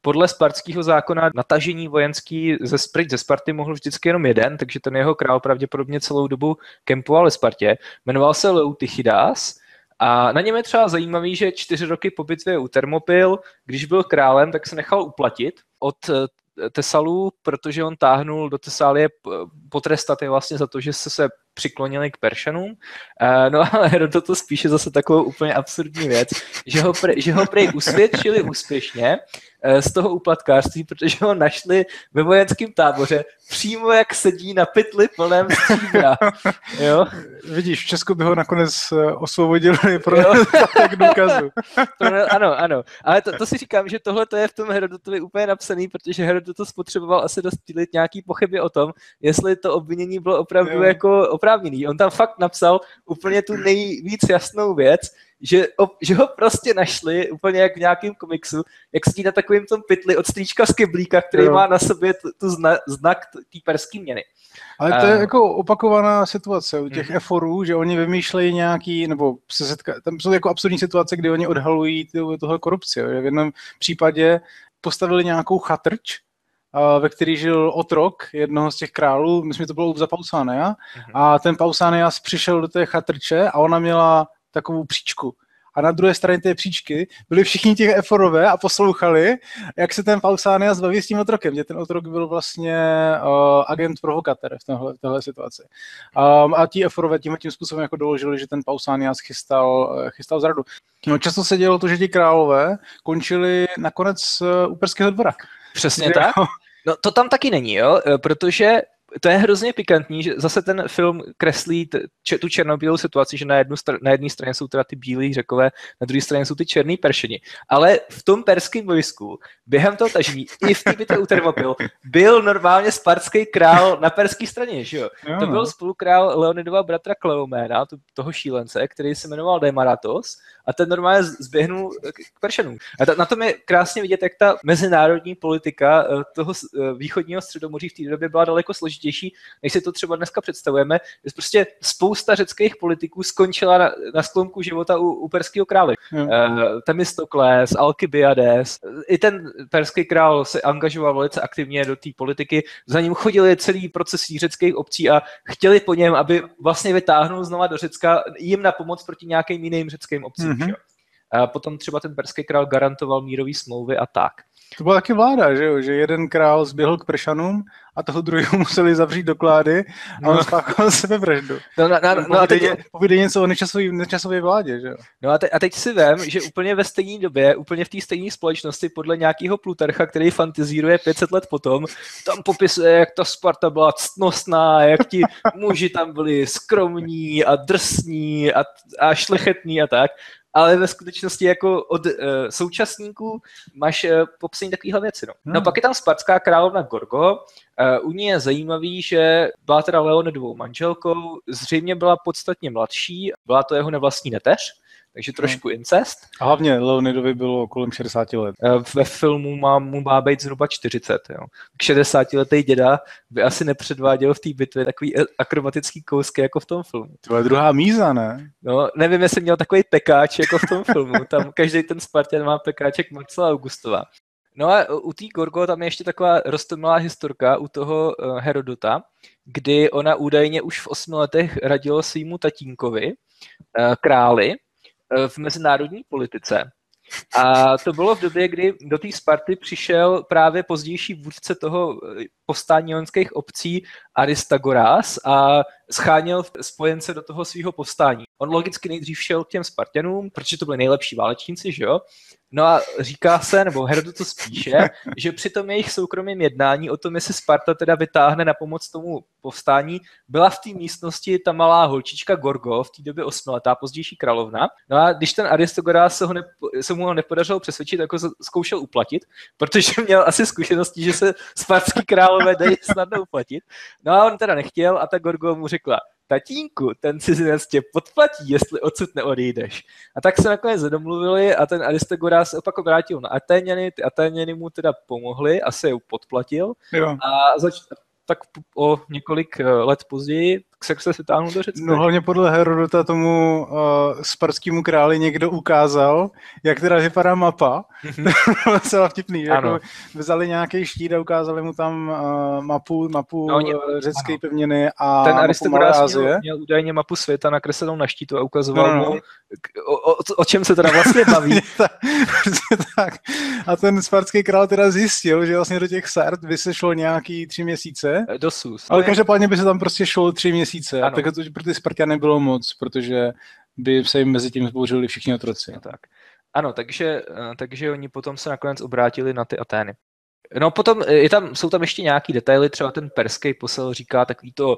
Podle spartského zákona natažení vojenský ze, ze Sparty mohl vždycky jenom jeden, takže ten jeho král pravděpodobně celou dobu kempoval ve Spartě. Jmenoval se Leutichidas a na něm je třeba zajímavý, že čtyři roky po bitvě u Termopil, když byl králem, tak se nechal uplatit od eh, Tesalů, protože on táhnul do Tesálie potrestat je vlastně za to, že se se přiklonili k Peršanům. Eh, no ale Herodot to spíše zase takovou úplně absurdní věc, že ho, pre, že ho prej usvědčili úspěšně eh, z toho úplatkářství, protože ho našli ve vojenském táboře přímo jak sedí na pytli plném stříbra. Jo? Vidíš, v Česku by ho nakonec eh, osvobodili pro tak důkazu. ano, ano. Ale to, to, si říkám, že tohle to je v tom Herodotovi úplně napsaný, protože Herodot to spotřeboval asi dostílit nějaký pochyby o tom, jestli to obvinění bylo opravdu jo. jako oprávněný. On tam fakt napsal úplně tu nejvíc jasnou věc, že, že ho prostě našli úplně jak v nějakém komiksu, jak sedí na takovým tom pytli od strýčka z keblíka, který jo. má na sobě tu, tu zna, znak té perské měny. Ale to je uh, jako opakovaná situace u těch uh-huh. eforů, že oni vymýšlejí nějaký, nebo se setka, tam jsou jako absurdní situace, kdy oni odhalují tohle korupci. V jednom případě postavili nějakou chatrč, ve který žil otrok jednoho z těch králů, myslím, že to bylo za Pausania, uh-huh. a ten Pausanias přišel do té chatrče a ona měla takovou příčku. A na druhé straně té příčky byli všichni těch eforové a poslouchali, jak se ten Pausania zbaví s tím otrokem, že ten otrok byl vlastně uh, agent provokatér v téhle, v téhle situaci. Um, a ti eforové tím tím způsobem jako doložili, že ten Pausanias chystal, uh, chystal zradu. No, často se dělo to, že ti králové končili nakonec uh, u Perského dvora. Přesně tak. No to tam taky není, jo, protože to je hrozně pikantní, že zase ten film kreslí t, če, tu černobílou situaci, že na, jednu str- na jedné straně jsou teda ty bílí řekové, na druhé straně jsou ty černý peršeni. Ale v tom perském vojsku, během toho tažení, i v té bitvě u Termopil, byl normálně spartský král na perské straně, že jo? jo. To byl spolukrál Leonidova bratra Kleoména, toho šílence, který se jmenoval Demaratos a ten normálně zběhnul k Peršanům. A na tom je krásně vidět, jak ta mezinárodní politika eh, toho eh, východního středomoří v té době byla daleko složitější, než si to třeba dneska představujeme. Že prostě spousta řeckých politiků skončila na, na sklonku života u, u perského krále. Hmm. Uh, Temistokles, Alkybiades, i ten perský král se angažoval velice aktivně do té politiky, za ním chodili celý proces řeckých obcí a chtěli po něm, aby vlastně vytáhnul znova do Řecka jim na pomoc proti nějakým jiným řeckým obcím. Mm-hmm. A potom třeba ten perský král garantoval mírový smlouvy a tak. To byla taky vláda, že jo? že jeden král zběhl k Pršanům a toho druhého museli zavřít do klády a on no. spáchal sebevraždu. No, no, no, no a teď... Povídej něco o nečasové, nečasové vládě, že jo? No a, te, a teď si vem, že úplně ve stejné době, úplně v té stejné společnosti podle nějakého Plutarcha, který fantazíruje 500 let potom, tam popisuje, jak ta Sparta byla ctnostná, jak ti muži tam byli skromní a drsní a, a šlechetní a tak ale ve skutečnosti jako od uh, současníků máš uh, popsaný takovýhle věci. No. Hmm. no pak je tam spartská královna Gorgo, uh, u ní je zajímavý, že byla teda Leonidovou manželkou, zřejmě byla podstatně mladší, byla to jeho nevlastní neteř, takže trošku hmm. incest. A hlavně Leonidovi bylo kolem 60 let. Eh, ve filmu má, mu má být zhruba 40. Jo. K 60 letý děda by asi nepředváděl v té bitvě takový akrobatický kousky jako v tom filmu. To je druhá míza, ne? No, nevím, jestli měl takový pekáč jako v tom filmu. Tam každý ten Spartan má pekáček Marcela Augustova. No a u té Gorgo tam je ještě taková roztomilá historka u toho uh, Herodota, kdy ona údajně už v osmi letech radila svýmu tatínkovi, králi, Eh, v mezinárodní politice. A to bylo v době, kdy do té Sparty přišel právě pozdější vůdce toho eh, povstání jonských obcí Aristagoras a scháněl spojence do toho svého povstání. On logicky nejdřív šel k těm Spartanům, protože to byli nejlepší válečníci, že jo? No a říká se, nebo Herodot to spíše, že při tom jejich soukromém jednání o tom, jestli Sparta teda vytáhne na pomoc tomu povstání, byla v té místnosti ta malá holčička Gorgo, v té době osmiletá, pozdější královna. No a když ten Aristogoras se, ho se mu ho nepodařilo přesvědčit, tak ho zkoušel uplatit, protože měl asi zkušenosti, že se spartský králové dají snadno uplatit. No a on teda nechtěl a ta Gorgo mu řekla, tatínku, ten cizinec tě podplatí, jestli odsud neodejdeš. A tak se nakonec zadomluvili a ten Aristogoras se opak obrátil na Aténěny, ty Aténěny mu teda pomohli, asi je podplatil Jo. a zač- tak o několik eh, let později se se vytáhnul do Řecka. No hlavně podle Herodota tomu uh, sparskému králi někdo ukázal, jak teda vypadá mapa. Mhm. to bylo docela vtipný. Ano. Jako vzali nějaký štít a ukázali mu tam uh, mapu, mapu No, oni- no, řecké ano. pevniny a ten Asie. měl, měl údajně mapu světa nakreslenou na štítu a ukazoval No, no, no. mu, k- o, o, o čem se teda vlastně baví. tak. A ten spartský král teda zjistil, že vlastně do těch Sart by se šlo nějaký tři měsíce, do Sus. ale každopádně by se tam prostě šlo tři měsíce. A Ano. tak to pro ty Spartiany bylo moc, protože by se jim mezi tím zbouřili všichni otroci. No tak. Ano, takže, eh, takže oni potom se nakonec obrátili na ty Atény. No potom eh, je tam, jsou tam ještě nějaký detaily, třeba ten perský posel říká takový to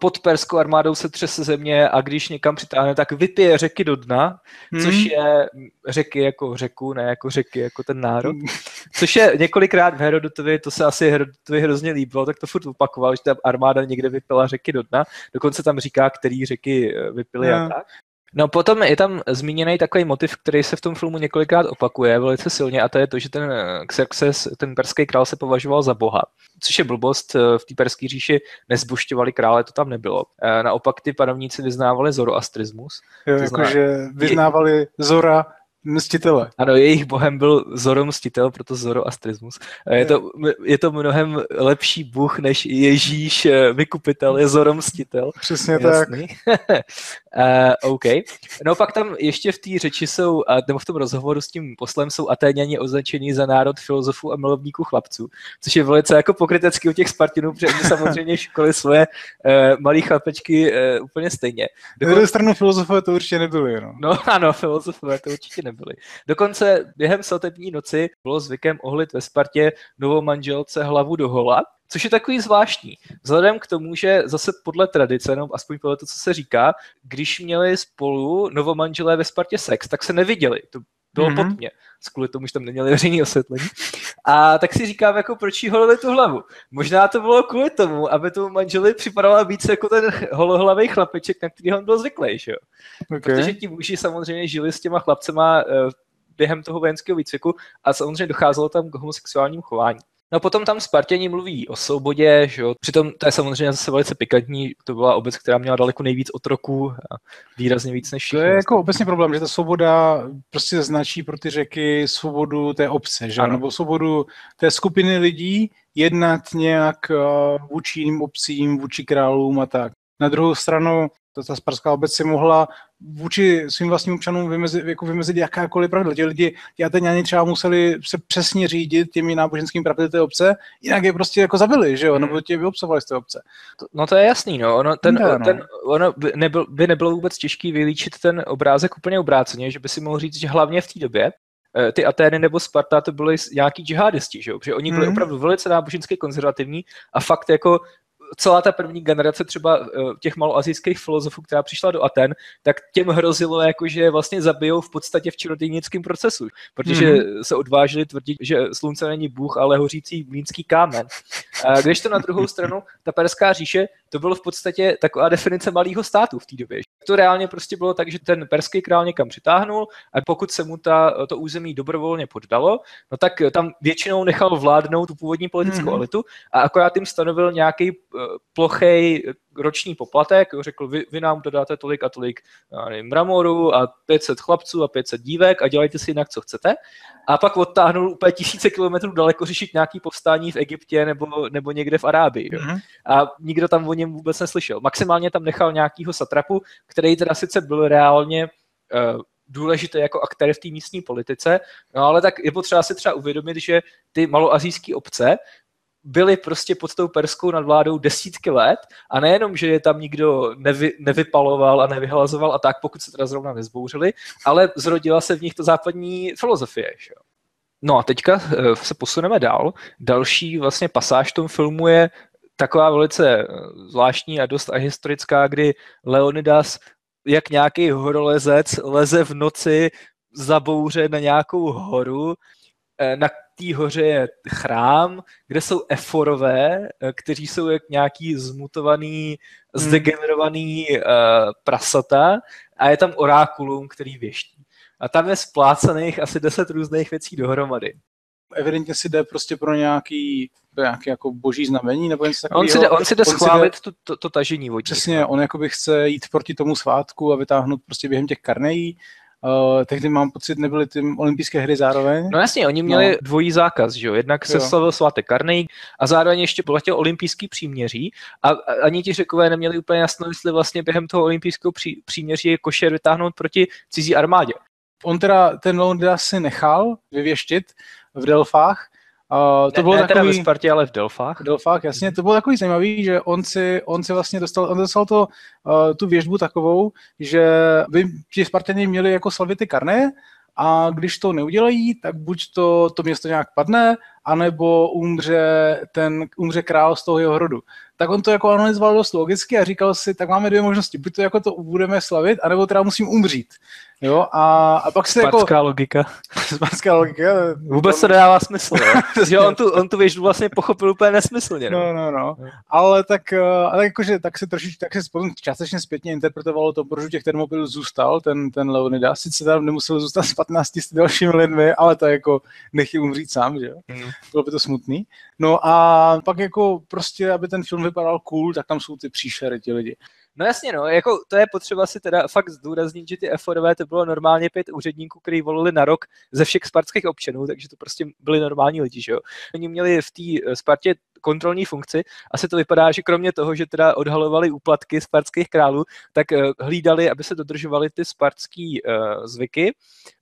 pod perskou armádou se třese země a když někam přitáhne, tak vypije řeky do dna, Hmm. což je řeky jako řeku, ne jako řeky jako ten národ. Což je několikrát v Herodotovi, to se asi Herodotovi hrozně líbilo, tak to furt opakoval, že ta armáda někde vypila řeky do dna. Dokonce tam říká, který řeky eh, vypily Jo. a tak. No potom je tam zmíněný takový motiv, který se v tom filmu několikrát opakuje velice silně a to je to, že ten eh, Xerxes, ten perský král se považoval za boha. Což je blbost, eh, v té perské říši nezbušťovali krále, to tam nebylo. Eh, Naopak ty panovníci vyznávali zoroastrismus. Jo, jakože vyznávali Zora mstitele. Ano, jejich bohem byl Zoromstitel, proto Zoroastrismus. Je to, je to mnohem lepší bůh než Ježíš vykupitel, je Zoromstitel. Přesně tak. Uh, OK. No pak tam ještě v té řeči jsou, a nebo v tom rozhovoru s tím poslem jsou Atéňani označení za národ filozofů a milovníků chlapců, což je velice jako pokrytecký u těch Spartinů, protože oni samozřejmě školy svoje uh, malý chlapečky uh, úplně stejně. Na druhou stranu filozofové to určitě nebyli. No. No ano, filozofové to určitě nebyli. Dokonce během svatební noci bylo zvykem ohlit ve Spartě novou manželce hlavu do hola, což je takový zvláštní. Vzhledem k tomu, že zase podle tradice, no aspoň podle to, co se říká, když měli spolu novomanželé ve Spartě sex, tak se neviděli. To bylo Mhm. mm-hmm. pod mě, kvůli tomu, že tam neměli veřejný osvětlení. A tak si říkám, jako proč jí holili tu hlavu. Možná to bylo kvůli tomu, aby tomu manželi připadala víc jako ten holohlavý chlapeček, na který on byl zvyklý, že jo? Okay. Protože ti muži samozřejmě žili s těma chlapcema eh, během toho vojenského výcviku a samozřejmě docházelo tam k homosexuálnímu chování. No potom tam Spartěni mluví o svobodě, že jo. Přitom to je samozřejmě zase velice pikantní, to byla obec, která měla daleko nejvíc otroků, a výrazně víc než To je jako obecně problém, že ta svoboda prostě značí pro ty řeky svobodu té obce, že? Ano. nebo svobodu té skupiny lidí jednat nějak uh, vůči jiným obcím, vůči králům a tak. Na druhou stranu ta, ta sparská obec si mohla vůči svým vlastním občanům vymezit, jako vymezit jakákoliv pravidla. Ti lidi, ti Ateňani třeba museli se přesně řídit těmi náboženskými pravidly té obce, jinak je prostě jako zabili, že jo, nebo tě vyobsovali z té obce. No to je jasný, no. Ono, ten, No, no. ten, ono by, nebyl, by nebylo vůbec těžký vylíčit ten obrázek úplně obráceně, že by si mohl říct, že hlavně v té době eh, ty Atény nebo Sparta to byly nějaký džihadisti, že jo? Protože oni byli Mhm. opravdu velice nábožensky konzervativní a fakt jako celá ta první generace třeba eh, těch maloazijských filozofů, která přišla do Aten, tak těm hrozilo, jako, že vlastně zabijou v podstatě v čarodějnickém procesu, protože Mhm. se odvážili tvrdit, že slunce není bůh, ale hořící mlínský kámen. A když to na druhou stranu, ta perská říše, to bylo v podstatě taková definice malého státu v té době. To reálně prostě bylo tak, že ten perský král někam přitáhnul a pokud se mu ta, to území dobrovolně poddalo, no tak tam většinou nechal vládnout tu původní politickou Mhm. elitu a akorát jim stanovil nějaký plochej roční poplatek, řekl, vy, vy nám dodáte tolik a tolik nevím, mramoru a 500 chlapců a 500 dívek a dělejte si jinak, co chcete. A pak odtáhnul úplně tisíce kilometrů daleko řešit nějaký povstání v Egyptě nebo, nebo někde v Arábii. Jo. Mhm. A nikdo tam o něm vůbec neslyšel. Maximálně tam nechal nějakýho satrapu, který teda sice byl reálně uh, důležité jako aktér v té místní politice, no ale tak je potřeba si třeba uvědomit, že ty maloazijské obce byli prostě pod tou perskou nadvládou desítky let a nejenom, že je tam nikdo nevy, nevypaloval a nevyhlazoval a tak, pokud se teda zrovna nezbouřili, ale zrodila se v nich to západní filozofie. Že? No a teďka eh, se posuneme dál. Další vlastně pasáž v tom filmu je taková velice eh, zvláštní a dost historická, kdy Leonidas jak nějaký horolezec leze v noci za bouře na nějakou horu, eh, na té hoře je chrám, kde jsou eforové, kteří jsou jak nějaký zmutovaný, hmm. zdegenerovaný uh, prasata a je tam orákulum, který věští. A tam je splácených asi deset různých věcí dohromady. Evidentně si jde prostě pro nějaký, nějaký jako boží znamení nebo něco takového. On si jde, on si jde on schválit si jde, to, to, to tažení vodní. Přesně, on jakoby chce jít proti tomu svátku a vytáhnout prostě během těch karnejí. Uh, tehdy mám pocit, nebyly ty olympijské hry zároveň. No jasně, oni měli no. dvojí zákaz, že jo? Jednak se jo. slavil svátek Karnej a zároveň ještě platil olympijský příměří a, ani ti řekové neměli úplně jasno, jestli vlastně během toho olympijského pří, příměří je košer vytáhnout proti cizí armádě on teda ten Londra si nechal vyvěštit v Delfách. Uh, to ne, bylo ne takový, teda ve Spartě, ale v Delfách. V Delfách, jasně. To bylo takový zajímavý, že on si, on si vlastně dostal, on dostal to, uh, tu věžbu takovou, že by ti Spartani měli jako slavit ty karné a když to neudělají, tak buď to, to město nějak padne, anebo umře, ten, umře král z toho jeho rodu. Tak on to jako analyzoval dost logicky a říkal si, tak máme dvě možnosti, buď to jako to budeme slavit, anebo teda musím umřít. Jo, a, a pak se jako... Spartská logika. Spartská logika. Vůbec to nedává smysl, že on tu, on tu věždu vlastně pochopil úplně nesmyslně. No, no, no. no. Ale tak, eh, ale jakože, tak se trošičku, tak se potom částečně zpětně interpretovalo to, proč těch termopilů zůstal, ten, ten Leonidas. Sice tam nemusel zůstat s 15 s dalšími lidmi, ale to jako nechtěl umřít sám, že jo. Mm. Bylo by to smutný. No a pak jako prostě, aby ten film vypadal cool, tak tam jsou ty příšery, ti lidi. No jasně, no, jako to je potřeba si teda fakt zdůraznit, že ty eforové to bylo normálně pět úředníků, kteří volili na rok ze všech spartských občanů, takže to prostě byli normální lidi, že jo. Oni měli v té Spartě kontrolní funkci. Asi to vypadá, že kromě toho, že teda odhalovali úplatky spartských králů, tak eh, hlídali, aby se dodržovaly ty spartský uh, zvyky.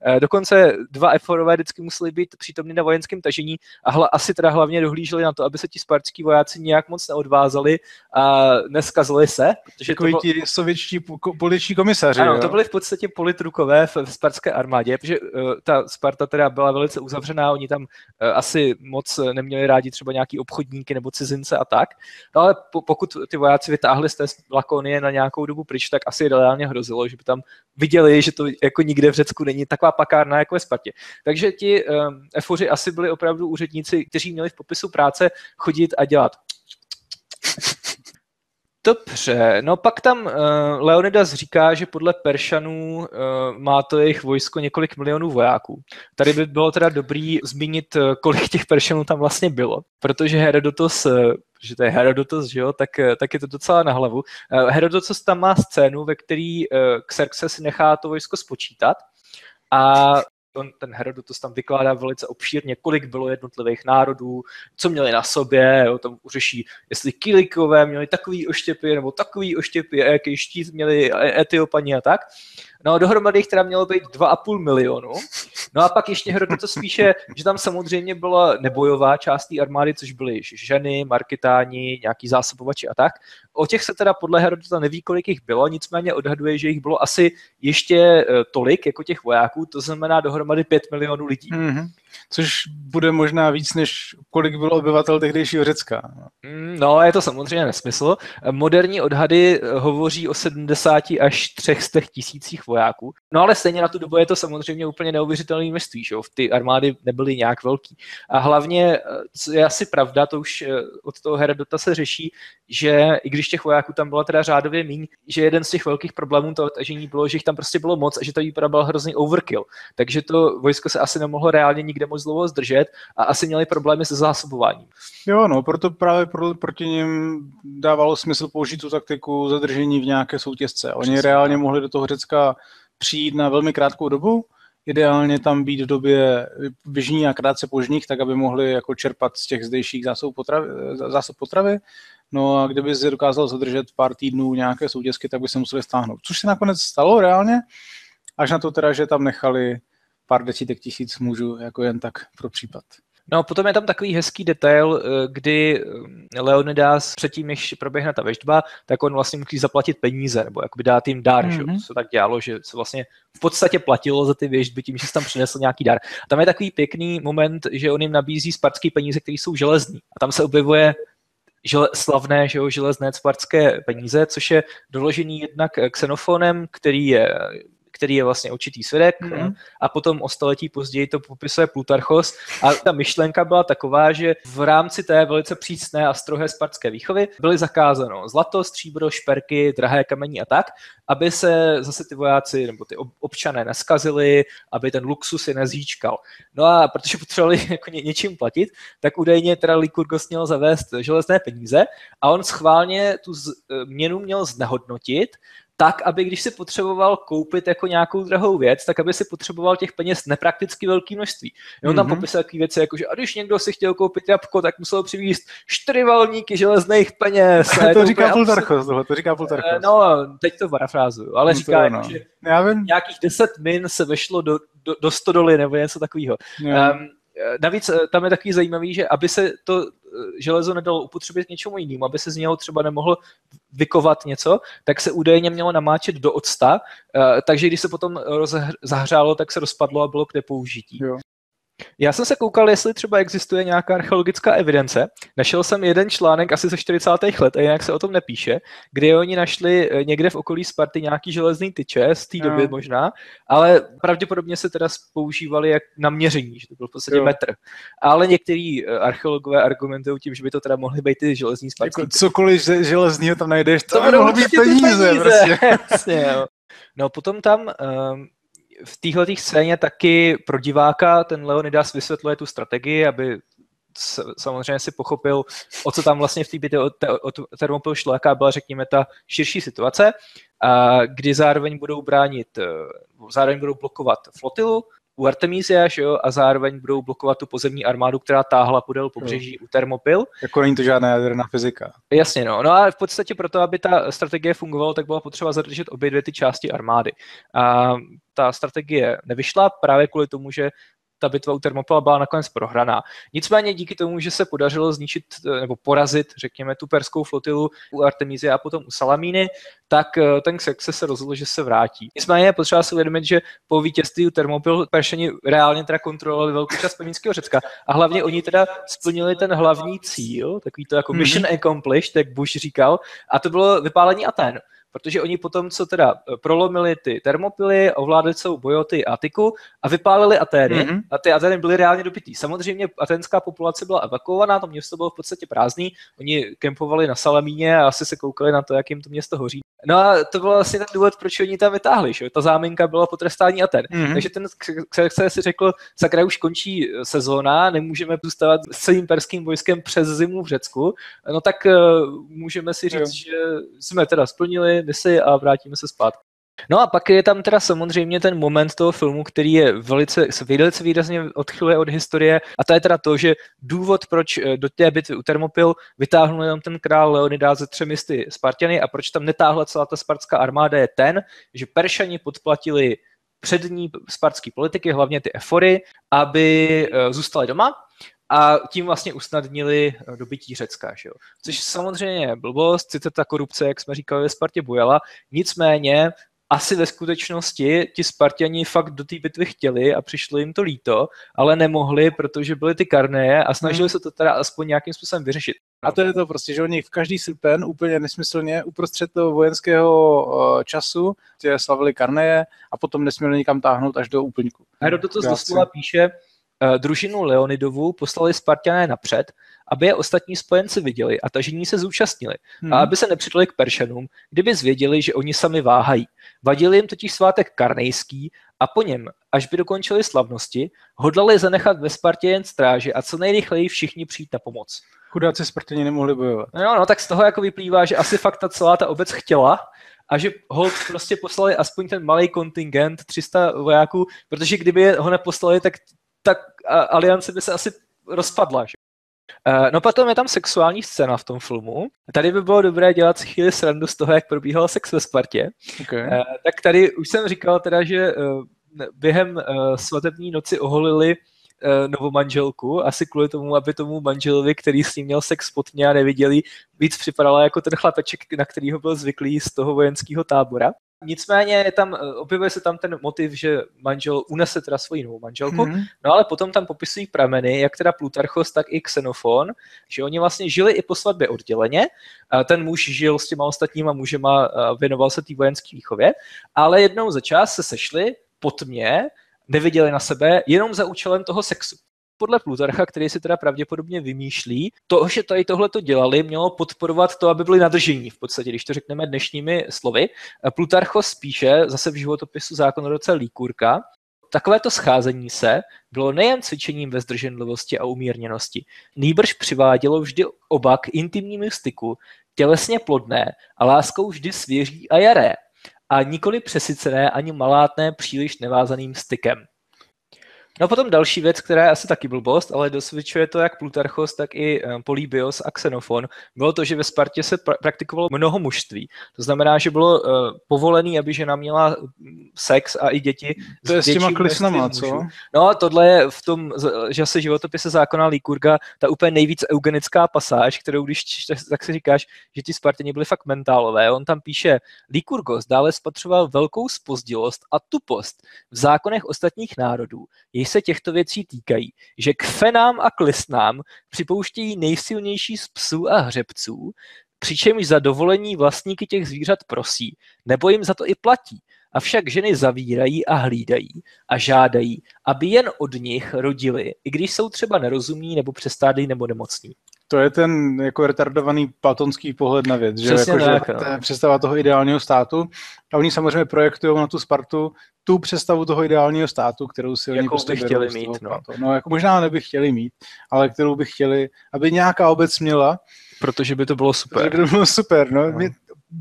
Uh, dokonce dva eforové vždycky museli být přítomní na vojenském tažení a hla, asi teda hlavně dohlíželi na to, aby se ti spartský vojáci nějak moc neodvázali a neskazili se. Protože Takový to bylo... ti sovětští političní komisaři. Ano, jo? to byli v podstatě politrukové v, v spartské armádě, protože uh, ta Sparta teda byla velice uzavřená, oni tam uh, asi moc neměli rádi třeba nějaký obchodník uprchlíky nebo cizince a tak. No ale po, pokud ty vojáci vytáhli z té Lakonie na nějakou dobu pryč, tak asi reálně hrozilo, že by tam viděli, že to jako nikde v Řecku není taková pakárna jako ve Spartě. Takže ti um, efoři asi byli opravdu úředníci, kteří měli v popisu práce chodit a dělat Dobře, no pak tam uh, Leonidas říká, že podle Peršanů uh, má to jejich vojsko několik milionů vojáků. Tady by bylo teda dobrý zmínit, uh, kolik těch Peršanů tam vlastně bylo, protože Herodotos uh, že to je Herodotos, že jo, tak, tak je to docela na hlavu. Herodotos tam má scénu, ve který Xerxes nechá to vojsko spočítat a on, ten Herodotus tam vykládá velice obšírně, kolik bylo jednotlivých národů, co měli na sobě, jo, tam řeší, jestli Kilikové měli takový oštěpy, nebo takový oštěpy, jaký štít měli Etiopani a tak. No dohromady jich teda mělo být 2,5 milionu. No a pak ještě to spíše, že tam samozřejmě byla nebojová část té armády, což byly ženy, marketáni, nějaký zásobovači a tak. O těch se teda podle Herodota neví, kolik jich bylo, nicméně odhaduje, že jich bylo asi ještě eh, tolik jako těch vojáků, to znamená dohromady 5 milionů lidí. Mm-hmm. Což bude možná víc, než kolik bylo obyvatel tehdejšího Řecka. Mm, no, je to samozřejmě nesmysl. Moderní odhady eh, hovoří o 70 až 300 tisících vojáků. No ale stejně na tu dobu je to samozřejmě úplně neuvěřitelné množství, že? Ty armády nebyly nějak velký. A hlavně, eh, co je asi pravda, to už eh, od toho Herodota se řeší, že i když těch vojáků tam bylo teda řádově míň, že jeden z těch velkých problémů toho tažení bylo, že jich tam prostě bylo moc a že to výpada byl hrozný overkill. Takže to vojsko se asi nemohlo reálně nikde moc dlouho zdržet a asi měli problémy se zásobováním. Jo, no, proto právě pro, proti ním dávalo smysl použít tu taktiku zadržení v nějaké soutězce. Oni Přesně. reálně mohli do toho Řecka přijít na velmi krátkou dobu, ideálně tam být v době běžní a krátce požních, tak aby mohli jako čerpat z těch zdejších zásob potravy, zásob potravy. No a kdyby se dokázal zadržet pár týdnů nějaké soutězky, tak by se museli stáhnout. Což se nakonec stalo reálně, až na to teda, že tam nechali pár desítek tisíc mužů jako jen tak pro případ. No a potom je tam takový hezký detail, eh, kdy eh, Leonidas předtím, než proběhne ta vežba, tak on vlastně musí zaplatit peníze, nebo jakoby dát jim dar, mm-hmm. že mhm. se tak dělalo, že se vlastně v podstatě platilo za ty věžby tím, že si tam přinesl nějaký dar. A tam je takový pěkný moment, že on jim nabízí spartský peníze, které jsou železní. A tam se objevuje žele, slavné že jo, železné spartské peníze, což je doložený jednak Xenofonem, který je který je vlastně určitý svědek mm-hmm. a potom o století později to popisuje Plutarchos a ta myšlenka byla taková, že v rámci té velice přísné a strohé spartské výchovy byly zakázáno zlato, stříbro, šperky, drahé kamení a tak, aby se zase ty vojáci nebo ty občané neskazili, aby ten luxus je nezíčkal. No a protože potřebovali jako ně, něčím platit, tak údajně teda Lykurgos měl zavést železné peníze a on schválně tu z, e, měnu měl znehodnotit, tak, aby když si potřeboval koupit jako nějakou drahou věc, tak aby si potřeboval těch peněz neprakticky velké množství. On tam mm-hmm. popisuje takové věci, jako že a když někdo si chtěl koupit jabko, tak musel přivízt čtyři valníky železných peněz. to, to říká Plutarchos, abs... to říká Plutarchos. No, teď to parafrázuju, ale no říká, to, no. že Já vím. nějakých deset min se vešlo do, do, do stodoly nebo něco takového. Um, navíc eh, tam je takový zajímavý, že aby se to Eh, železo nedalo upotřebit k něčemu jinému, aby se z něho třeba nemohlo vykovat něco, tak se údajně mělo namáčet do octa, eh, takže když se potom zahřálo, tak se rozpadlo a bylo k nepoužití. Jo. Já jsem se koukal, jestli třeba existuje nějaká archeologická evidence. Našel jsem jeden článek asi ze 40. let, a jinak se o tom nepíše, kde oni našli eh, někde v okolí Sparty nějaký železný tyče z té no. doby možná, ale pravděpodobně se teda používali jak na měření, že to byl v podstatě jo. metr. Ale některý eh, archeologové argumentují tím, že by to teda mohly být ty železní spartské. Jako cokoliv železního tam najdeš, to, to by mohlo být peníze. peníze. Prostě. Jasně, jo. No potom tam um, v téhle scéně taky pro diváka ten Leonidas vysvětluje tu strategii, aby samozřejmě si pochopil, o co tam vlastně v té bitvě o, Thermopyl šlo, jaká byla, řekněme, ta širší situace, a kdy zároveň budou bránit, eh, zároveň budou blokovat flotilu, Artemisia, že jo, a zároveň budou blokovat tu pozemní armádu, která táhla podél pobřeží u Thermopyl. Jako není to žádná jaderná fyzika. Jasně, no. No a v podstatě proto, aby ta strategie fungovala, tak bylo potřeba zadržet obě dvě ty části armády. A ta strategie nevyšla právě kvůli tomu, že ta bitva u Thermopyla byla nakonec prohraná. Nicméně díky tomu, že se podařilo zničit nebo porazit, řekněme, tu perskou flotilu u Artemízy a potom u Salamíny, tak eh, ten Xerxes se rozhodl, že se vrátí. Nicméně je potřeba si uvědomit, že po vítězství u Thermopyl Peršeni reálně teda kontrolovali velkou část pevninského Řecka a hlavně oni teda splnili ten hlavní cíl, takový to jako mission mm-hmm. accomplished, jak Bush říkal, a to bylo vypálení Aten protože oni potom, co teda eh, prolomili ty termopily, ovládli celou Bojoty a Atiku a vypálili Atény mm-hmm. a ty Atény byly reálně dobitý. Samozřejmě atenská populace byla evakuovaná, to město bylo v podstatě prázdný, oni kempovali na Salamíně a asi se koukali na to, jak jim to město hoří. No a to byl vlastně ten důvod, proč oni tam vytáhli, že? ta záminka byla potrestání Aten. Mm-hmm. Takže ten Xerxes si řekl, sakra už končí eh, sezóna, nemůžeme zůstávat s celým perským vojskem přes zimu v Řecku, no tak uh, můžeme si říct, jo. že jsme teda splnili misi a vrátíme se zpátky. No a pak je tam teda samozřejmě ten moment toho filmu, který je velice, velice výrazně odchyluje od historie a to je teda to, že důvod, proč eh, do té bitvy u Termopil vytáhnul jenom ten král Leonidas ze třemi sty Spartany a proč tam netáhla celá ta spartská armáda je ten, že Peršani podplatili přední spartské politiky, hlavně ty efory, aby eh, zůstali doma a tím vlastně usnadnili eh, dobytí Řecka. Že jo? Což samozřejmě je blbost, sice ta korupce, jak jsme říkali, ve Spartě bujala, nicméně asi ve skutečnosti ti Spartěni fakt do té bitvy chtěli a přišlo jim to líto, ale nemohli, protože byly ty karné a snažili hmm. se to teda aspoň nějakým způsobem vyřešit. A to je to prostě, že oni v každý srpen úplně nesmyslně uprostřed toho vojenského uh, času tě slavili karneje a potom nesměli nikam táhnout až do úplňku. Herodot to doslova píše, Eh, družinu Leonidovu poslali Spartané napřed, aby je ostatní spojenci viděli a tažení se zúčastnili hmm. a aby se nepřidali k Peršanům, kdyby zvěděli, že oni sami váhají. Vadili jim totiž svátek karnejský a po něm, až by dokončili slavnosti, hodlali zanechat ve Spartě jen stráže a co nejrychleji všichni přijít na pomoc. Chudáci Spartěni nemohli bojovat. No, no, tak z toho jako vyplývá, že asi fakt ta celá ta obec chtěla, a že ho prostě poslali aspoň ten malý kontingent, 300 vojáků, protože kdyby ho neposlali, tak tak aliance by se asi rozpadla. Že? Eh, no potom je tam sexuální scéna v tom filmu. Tady by bylo dobré dělat si chvíli srandu z toho, jak probíhal sex ve Spartě. Okay. Eh, tak tady už jsem říkal teda, že eh, během svatební noci oholili novou manželku, asi kvůli tomu, aby tomu manželovi, který s ním měl sex spotně a neviděli, víc připadala jako ten chlapeček, na kterýho byl zvyklý z toho vojenského tábora. Nicméně je tam, eh, objevuje se tam ten motiv, že manžel unese teda svoji novou manželku, mm-hmm. no ale potom tam popisují prameny, jak teda Plutarchos, tak i Xenofon, že oni vlastně žili i po svatbě odděleně. Ten muž žil s těma ostatníma mužema, věnoval se té vojenské výchově, ale jednou za čas se sešli po tmě, neviděli na sebe jenom za účelem toho sexu podle Plutarcha, který si teda pravděpodobně vymýšlí, to, že tady tohle to dělali, mělo podporovat to, aby byli nadržení v podstatě, když to řekneme dnešními slovy. Plutarchos spíše, zase v životopisu zákonodorce Líkurka, takovéto scházení se bylo nejen cvičením ve zdrženlivosti a umírněnosti, nýbrž přivádělo vždy oba k intimnímu styku, tělesně plodné a láskou vždy svěží a jaré, a nikoli přesycené ani malátné příliš nevázaným stykem. No a potom další věc, která je asi taky blbost, ale dosvědčuje to jak Plutarchos, tak i eh, Polybios a Xenofon, bylo to, že ve Spartě se pra- praktikovalo mnoho mužství. To znamená, že bylo uh, povolené, aby žena měla sex a i děti. To je s těma klisnama, co? No a tohle je v tom, že se životopise zákona Likurga, ta úplně nejvíc eugenická pasáž, kterou když čteš, tak si říkáš, že ti Spartěni byli fakt mentálové. On tam píše, Likurgos dále spatřoval velkou spozdilost a tupost v zákonech ostatních národů, jež se těchto věcí týkají, že k fenám a klisnám připouštějí nejsilnější z psů a hřebců, přičemž za dovolení vlastníky těch zvířat prosí, nebo jim za to i platí. Avšak ženy zavírají a hlídají a žádají, aby jen od nich rodili, i když jsou třeba nerozumní nebo přestádí nebo nemocní. To je ten jako retardovaný platonský pohled na věc, že, jako, tak, že no. představa toho ideálního státu. A oni samozřejmě projektují na tu Spartu tu představu toho ideálního státu, kterou si oni prostě by chtěli mít. No. no, jako možná neby chtěli mít, ale kterou by chtěli, aby nějaká obec měla. Protože by to bylo super. Protože by to bylo super, no. no.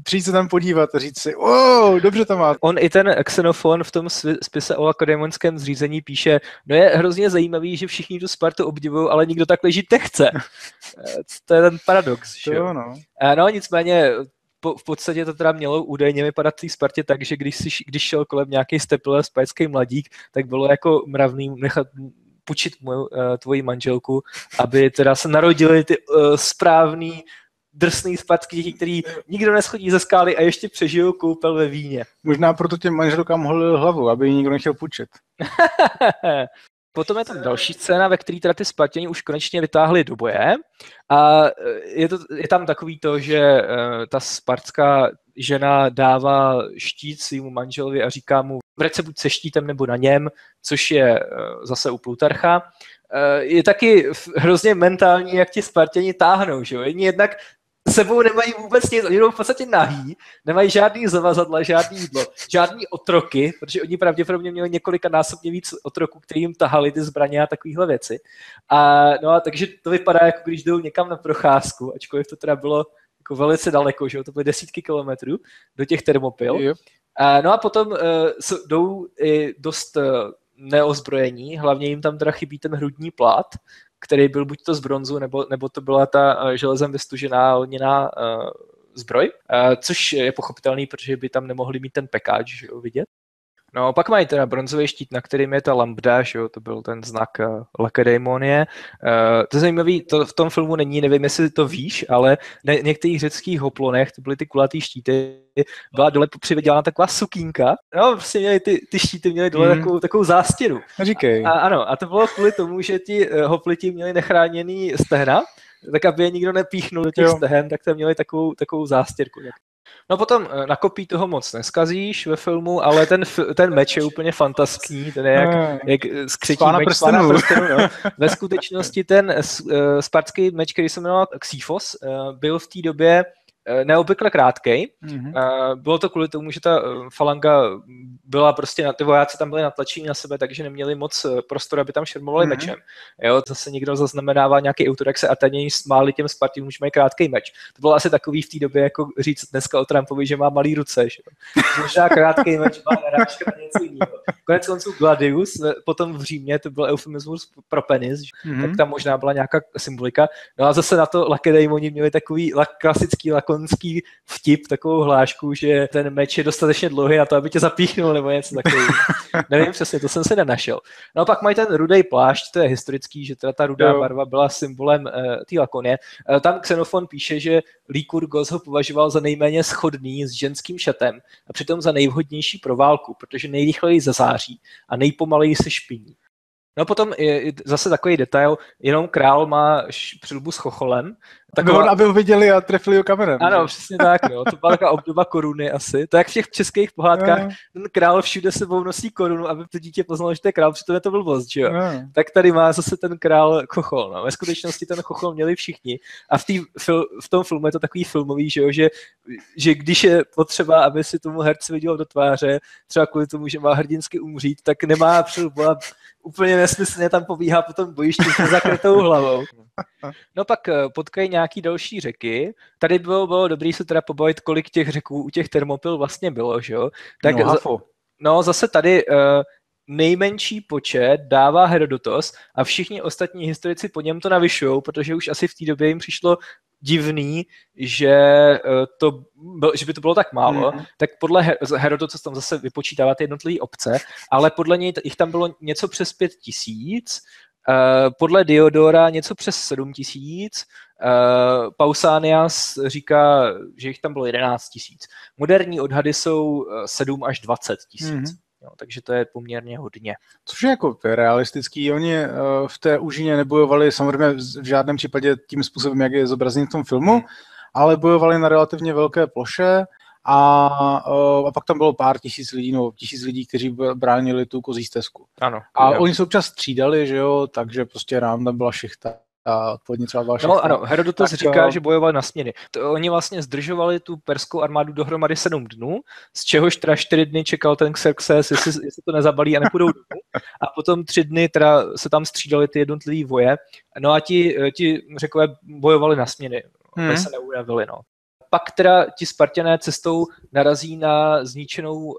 Přijít se tam podívat a říct si, oh, dobře to má. On i ten Xenofon v tom spise o akademickém zřízení píše, no je hrozně zajímavý, že všichni tu Spartu obdivují, ale nikdo takhle žít nechce. Eh, to je ten paradox. To jo, no. Eh, no nicméně po, v podstatě to teda mělo údajně vypadat té Spartě tak, že když, si, když šel kolem nějaký stepl spajecký mladík, tak bylo jako mravný nechat moju, uh, tvoji manželku, aby teda se narodili ty uh, správný drsný spadky děti, který nikdo neschodí ze skály a ještě přežijou koupel ve víně. Možná proto těm manželkám holil hlavu, aby ji nikdo nechtěl půjčit. Potom je tam další scéna, ve které teda ty Spartěni už konečně vytáhli do boje a je, to, je tam takový to, že uh, ta spartská žena dává štít svým manželovi a říká mu, vrať se buď se štítem nebo na něm, což je uh, zase u Plutarcha. Uh, je taky hrozně mentální, jak ti Spartěni táhnou, že jo? Jednak sebou nemají vůbec nic, oni jsou v podstatě nahý, nemají žádný zavazadla, žádný jídlo, žádný otroky, protože oni pravděpodobně měli několika násobně víc otroků, který jim tahali ty zbraně a takovéhle věci. A, no a takže to vypadá, jako když jdou někam na procházku, ačkoliv to teda bylo jako velice daleko, že jo, to byly desítky kilometrů do těch termopil. Yep. A, no a potom uh, jdou i dost uh, neozbrojení, hlavně jim tam teda chybí ten hrudní plát, který byl buď to z bronzu, nebo, nebo to byla ta uh, železem vystužená lněná uh, zbroj, uh, což je pochopitelný, protože by tam nemohli mít ten pekáč vidět. No, pak mají teda bronzový štít, na kterým je ta lambda, že jo, to byl ten znak uh, Lakedémonie. Uh, to je zajímavé, to v tom filmu není, nevím, jestli to víš, ale na některých řeckých hoplonech, to byly ty kulatý štíty, byla dole přivědělána taková sukínka. No, prostě měli ty, ty štíty měly dole mm. takovou, takovou zástěru. Říkej. A, ano, a to bylo kvůli tomu, že ti uh, hopliti měli nechráněný stehna, tak aby je nikdo nepíchnul do těch jo. stehen, tak tam měli takovou, takovou zástěrku. No potom eh, na kopí toho moc neskazíš ve filmu, ale ten, ten meč je úplně fantastický, ten je jak, hmm. jak skřetí meč prstenu. prstenu no. Ve skutečnosti ten uh, spartský meč, který se jmenoval Xifos, uh, byl v té době Eh, neobvykle krátkej. Mm-hmm. Bylo to kvůli tomu, že ta eh, falanga byla prostě, na, ty vojáci tam byli natlačení na sebe, takže neměli moc prostor, aby tam šermovali mm-hmm. mečem. Jo, zase někdo zaznamenává nějaký autor, jak se Ataněni smáli těm Spartím, už mají krátký meč. To bylo asi takový v té době, jako říct dneska o Trumpovi, že má malý ruce. Že? Možná krátký meč má narážka na něco jiného. Konec konců Gladius, potom v Římě, to byl eufemismus pro penis, mm-hmm. tak tam možná byla nějaká symbolika. No a zase na to Lakedaimoni měli takový klasický lak lakonský vtip, takovou hlášku, že ten meč je dostatečně dlouhý na to, aby tě zapíchnul nebo něco takového. Nevím přesně, to jsem se nenašel. No a pak mají ten rudý plášť, to je historický, že teda ta rudá jo. barva byla symbolem uh, té lakonie. Uh, tam Xenofon píše, že Lykurgos ho považoval za nejméně schodný s ženským šatem a přitom za nejvhodnější pro válku, protože nejrychleji zazáří a nejpomaleji se špiní. No potom je zase takový detail, jenom král má přilbu s chocholem. Taková... No, aby ho viděli a trefili ho kamerem. Ano, že? přesně tak. No. To byla taková obdoba koruny asi. To jak v těch českých pohádkách, no. ten král všude sebou nosí korunu, aby to dítě poznalo, že to je král, přitom je to blbost, že jo. No. Tak tady má zase ten král chochol. No. Ve skutečnosti ten chochol měli všichni. A v, tý, v tom filmu je to takový filmový, že jo, že, že když je potřeba, aby si tomu herci viděl do tváře, třeba kvůli tomu, že má hrdinsky umřít, tak nemá přilbu a úplně nesmyslně tam pobíhá po tom bojišti s zakrytou hlavou. No pak eh, potkají nějaký další řeky. Tady bylo, bylo dobrý se teda pobavit, kolik těch řeků u těch termopil vlastně bylo, že jo? Tak no, za, no zase tady uh, nejmenší počet dává Herodotos a všichni ostatní historici po něm to navyšují, protože už asi v té době jim přišlo divný, že, eh, to, že by to bylo tak málo, mm. tak podle Herodotu tam zase vypočítává ty jednotlivé obce, ale podle něj jich tam bylo něco přes pět tisíc, podle Diodora něco přes 7 tisíc, uh, Pausanias říká, že jich tam bylo 11 tisíc. Moderní odhady jsou 7 až 20 tisíc. Mm-hmm. Jo, takže to je poměrně hodně. Což je jako realistický. Oni uh, v té úžině nebojovali samozřejmě v žádném případě tím způsobem, jak je zobrazený v tom filmu, hmm. ale bojovali na relativně velké ploše a, uh, a pak tam bylo pár tisíc lidí, no tisíc lidí, kteří bránili tu kozí stezku. Ano. A jo. oni se občas střídali, že jo, takže prostě ráno tam byla šichta a odpolední třeba další. No ano, Herodotus tak, říká, že bojovali na směny. To, oni vlastně zdržovali tu perskou armádu dohromady sedm dnů, z čehož teda čtyři dny čekal ten Xerxes, jestli, jestli to nezabalí a nepůjdou domů. A potom tři dny teda se tam střídali ty jednotlivý voje. No a ti, ti řekové bojovali na směny, hmm. se neujavili. No. Pak teda ti Spartané cestou narazí na zničenou uh,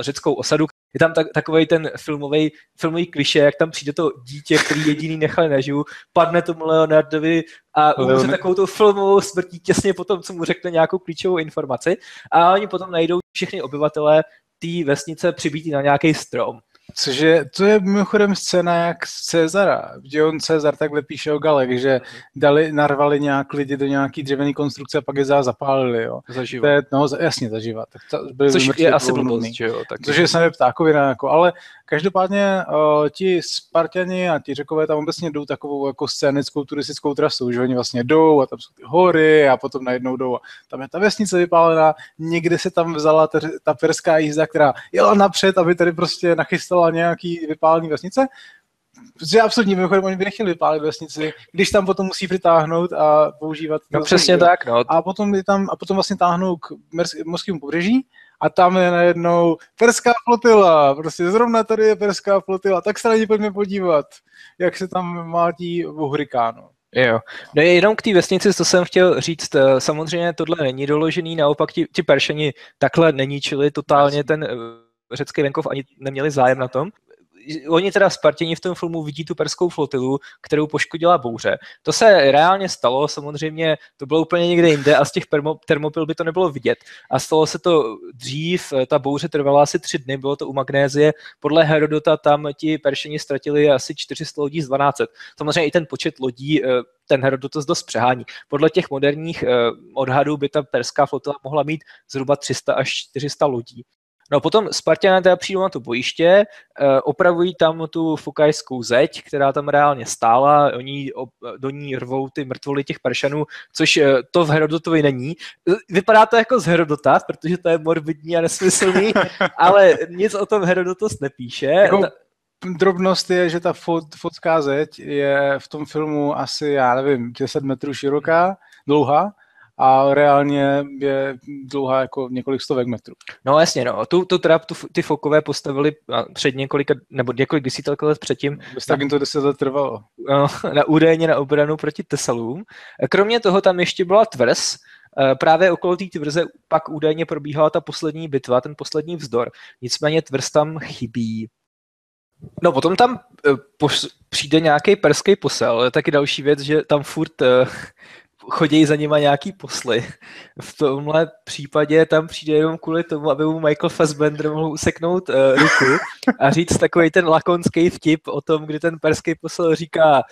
řeckou osadu, je tam tak, takový ten filmový, filmový kliše, jak tam přijde to dítě, který jediný nechali naživu, padne tomu Leonardovi a umře takovou tu filmovou smrtí těsně po tom, co mu řekne nějakou klíčovou informaci a oni potom najdou všechny obyvatele té vesnice přibítí na nějaký strom. Což je, to je mimochodem scéna jak z Cezara, kde on Cezar takhle píše o Galek, že dali, narvali nějak lidi do nějaký dřevěný konstrukce a pak je zapálili, jo. Zaživa. To je, no, jasně, zaživa. Tak to, Což je asi blbost, jo. Tak Což je samé ptákovina, jako, ale každopádně uh, ti Spartani a ti Řekové tam obecně jdou takovou jako scénickou turistickou trasu, že oni vlastně jdou a tam jsou ty hory a potom najednou jdou a tam je ta vesnice vypálená, někde se tam vzala ta, ta perská jízda, která jela napřed, aby tady prostě nachystala nějaký vypálený vesnice, Protože absolutně, mimochodem, oni by nechtěli vypálit vesnici, když tam potom musí přitáhnout a používat. No přesně tak, no. A potom, je tam, a potom vlastně táhnou k mořskému pobřeží a tam je najednou perská flotila, prostě zrovna tady je perská flotila, tak se na ní pojďme podívat, jak se tam mátí v hurikánu. Jo. No jenom k té vesnici, co jsem chtěl říct, eh, samozřejmě tohle není doložený, naopak ti, ti peršeni takhle neníčili totálně ten eh, řecký venkov ani neměli zájem na tom. Oni teda Spartěni v tom filmu vidí tu perskou flotilu, kterou poškodila bouře. To se reálně stalo, samozřejmě to bylo úplně někde jinde a z těch termopil by to nebylo vidět. A stalo se to dřív, ta bouře trvala asi tři dny, bylo to u Magnézie. Podle Herodota tam ti peršeni ztratili asi 400 lodí z 12. Samozřejmě i ten počet lodí eh, ten Herodotos dost přehání. Podle těch moderních eh, odhadů by ta perská flotila mohla mít zhruba 300 až 400 lodí. No potom Spartané teda přijdou na to bojiště, eh, opravují tam tu fukajskou zeď, která tam reálně stála, oni do ní rvou ty mrtvoly těch Peršanů, což eh, to v Herodotovi není. Vypadá to jako z Herodota, protože to je morbidní a nesmyslný, ale nic o tom Herodotos nepíše. Jako drobnost je, že ta fot, fotská zeď je v tom filmu asi, já nevím, 10 metrů široká, dlouhá, a reálně je dlouhá jako několik stovek metrů. No jasně, no. Tu, tu, teda, tu, ty fokové postavili před několika, nebo několik desítek let předtím. Tak jim to deset let trvalo. No, na údajně na obranu proti Tesalům. Kromě toho tam ještě byla tvrz, e, Právě okolo té tvrze pak údajně probíhala ta poslední bitva, ten poslední vzdor. Nicméně tvrz tam chybí. No potom tam e, přijde nějaký perský posel, taky další věc, že tam furt e, chodí za nima nějaký posly. V tomhle případě tam přijde jenom kvůli tomu, aby mu Michael Fassbender mohl useknout uh, ruku a říct takový ten lakonský vtip o tom, kdy ten perský posel říká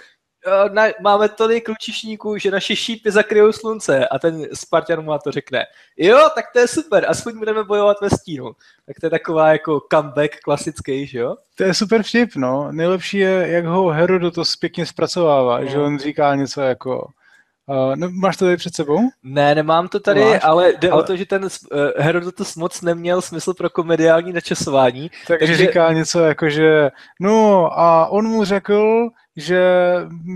na, máme tolik lučišníků, že naše šípy zakryjou slunce a ten Spartan mu na to řekne, jo, tak to je super, aspoň budeme bojovat ve stínu. Tak to je taková jako comeback klasický, že jo? To je super vtip, no. Nejlepší je, jak ho Herodotus pěkně zpracovává, no. že on říká něco jako Uh, no, máš to tady před sebou? Ne, nemám to tady, máš, ale jde ale... o to, že ten uh, Herodotus moc neměl smysl pro komediální načasování. Takže, takže říká něco jako, že no a on mu řekl, že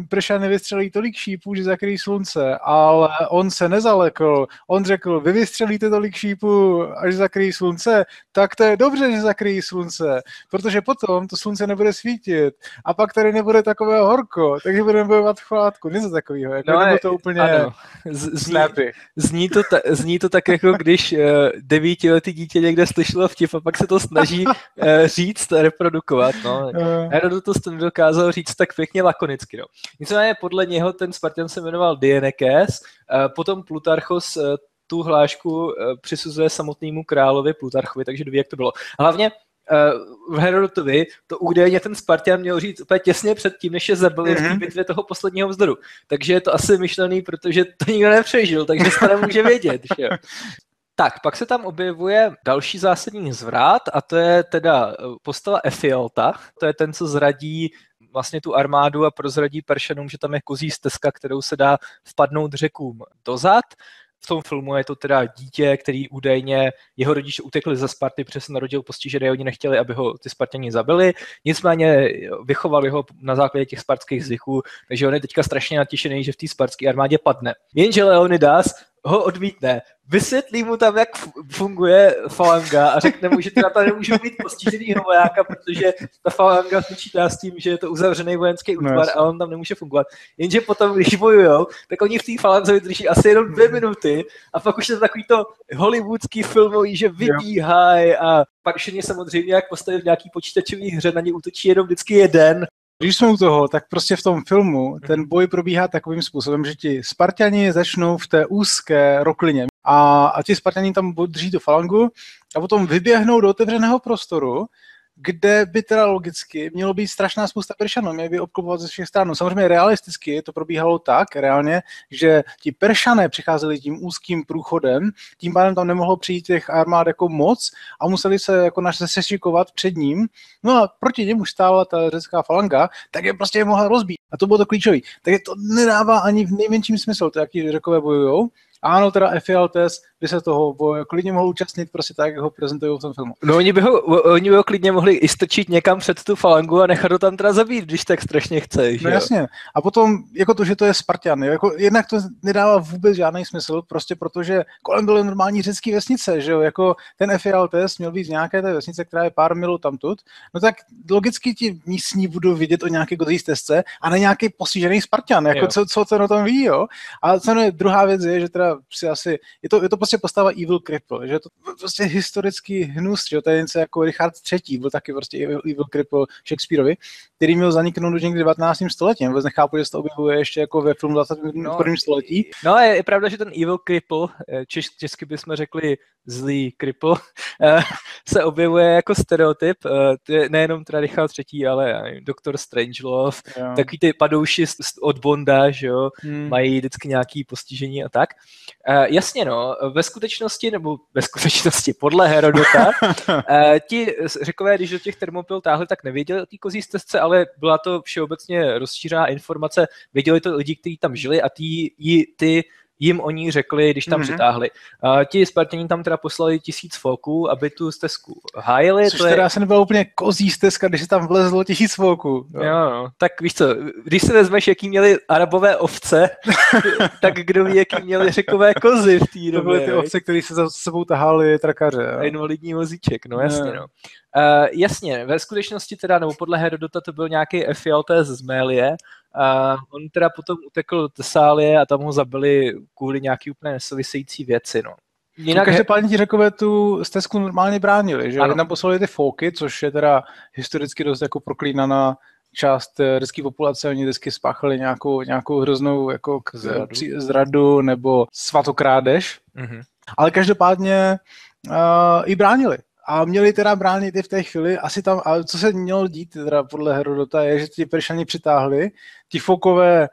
prša nevystřelí tolik šípů, že zakryjí slunce, ale on se nezalekl. On řekl, vy vystřelíte tolik šípů, až zakryjí slunce, tak to je dobře, že zakryjí slunce, protože potom to slunce nebude svítit a pak tady nebude takové horko, takže budeme bojovat v chvátku. Něco takového, jako no, to úplně ano. Zní, zní, to ta, zní to tak, jako když uh, devítiletý dítě někde slyšelo vtip a pak se to snaží uh, říct a reprodukovat. No. Uh. Herodotus to dokázal říct tak pěkně lakonicky. No. Nicméně podle něho ten Spartan se jmenoval Dienekes, uh, potom Plutarchos uh, tu hlášku uh, přisuzuje samotnému královi Plutarchovi, takže doví, jak to bylo. Hlavně v Herodotovi to údajně ten Spartan měl říct úplně těsně před tím, než je zabili mm-hmm. v mhm. bitvě toho posledního vzdoru. Takže je to asi myšlený, protože to nikdo nepřežil, takže se to nemůže vědět. Že? Tak, pak se tam objevuje další zásadní zvrat a to je teda postava Efialta. To je ten, co zradí vlastně tu armádu a prozradí Peršanům, že tam je kozí stezka, kterou se dá vpadnout řekům dozad. V tom filmu je to teda dítě, který údajně jeho rodiče utekli ze Sparty, protože se narodil postižený, oni nechtěli, aby ho ty Spartani zabili. Nicméně vychovali ho na základě těch spartských zvyků, takže on je teďka strašně natěšený, že v té spartské armádě padne. Jenže Leonidas ho odmítne, vysvětlí mu tam, jak funguje falanga a řekne mu, že teda tam nemůžu mít postižený vojáka, protože ta falanga počítá s tím, že je to uzavřený vojenský útvar no, a on tam nemůže fungovat. Jenže potom, když bojujou, tak oni v té falanze vydrží asi jenom dvě minuty a pak už je to takový to hollywoodský filmový, že vybíhají a pak všichni samozřejmě, jak postavit v nějaký počítačový hře, na ně útočí jenom vždycky jeden když jsme u toho, tak prostě v tom filmu ten boj probíhá takovým způsobem, že ti Spartani začnou v té úzké roklině. A, a ti Spartani tam drží tu falangu a potom vyběhnou do otevřeného prostoru kde by teda logicky mělo být strašná spousta Peršanů, měli by obklopovat ze všech stran. Samozřejmě realisticky to probíhalo tak, reálně, že ti Peršané přicházeli tím úzkým průchodem, tím pádem tam nemohlo přijít těch armád jako moc a museli se jako naše sešikovat před ním. No a proti němu stála ta řecká falanga, tak je prostě mohla rozbít. A to bylo to klíčové. Takže to nedává ani v nejmenším smysl, to jaký řekové bojujou. Ano, teda Efialtes by se toho klidně mohl účastnit prostě tak, jak ho prezentují v tom filmu. No oni by ho, oni by ho klidně mohli i strčit někam před tu falangu a nechat ho tam teda zabít, když tak strašně chce. No jo? jasně. A potom, jako to, že to je Spartan, jo? Jako, jednak to nedává vůbec žádný smysl, prostě protože kolem byly normální řecké vesnice, že jo, jako ten Efialtes měl být z nějaké té vesnice, která je pár milů tamtud, no tak logicky ti místní budou vidět o nějaké godí stezce a ne nějaký postižený Spartan, jako co, co to na tom ví, jo. A co je, druhá věc je, že teda si asi, je to, je to prostě postava Evil Cripple, že to prostě historický hnus, že to je něco jako Richard III, byl taky prostě Evil, Evil Cripple Shakespeareovi, který měl zaniknout už někdy 19. století. Vůbec nechápu, že se to objevuje ještě jako ve filmu 21. No, století. No je, je, pravda, že ten Evil Cripple, eh, češ, česky bychom řekli zlý Cripple, eh, se objevuje jako stereotyp, eh, nejenom teda Richard III, ale Doktor Strangelove, jo. takový ty padouši od Bonda, že jo, hmm. mají vždycky nějaký postižení a tak. Jasně no, ve skutečnosti, nebo ve skutečnosti podle Herodota, ti řekové, když do těch termopil táhli, tak nevěděli o té kozí stezce, ale byla to všeobecně rozšířená informace, věděli to lidi, kteří tam žili a ty, ty jim oni řekli, když tam mm-hmm. přitáhli. A ti Spartani tam teda poslali tisíc foků, aby tu stezku hájili. Což to je... teda se nebyla úplně kozí stezka, když se tam vlezlo tisíc foků. Jo. jo, no. tak víš co, když se vezmeš, jaký měli arabové ovce, tak kdo ví, jaký měli řekové kozy v té době. To byly ty ovce, které se za sebou tahali trakaře. Jo. Invalidní vozíček, no jasně, no. no. Uh, jasně, ve skutečnosti teda, nebo podle Herodota to byl nějaký Efialtes z Mélie, a on teda potom utekl do Tesálie a tam ho zabili kvůli nějaký úplně nesouvisející věci, no. Jinak každopádně ti řekové tu stezku normálně bránili, že? Ano. Tam poslali ty foky, což je teda historicky dost jako proklínaná část eh, řecké populace, oni vždycky spáchali nějakou, nějakou hroznou jako k, zradu. Při, zradu nebo svatokrádež. Mm-hmm. Ale každopádně uh, i bránili. A měli teda bránit i v té chvíli, asi tam, a co se mělo dít teda podle Herodota, je, že ti Peršani přitáhli, ti fokové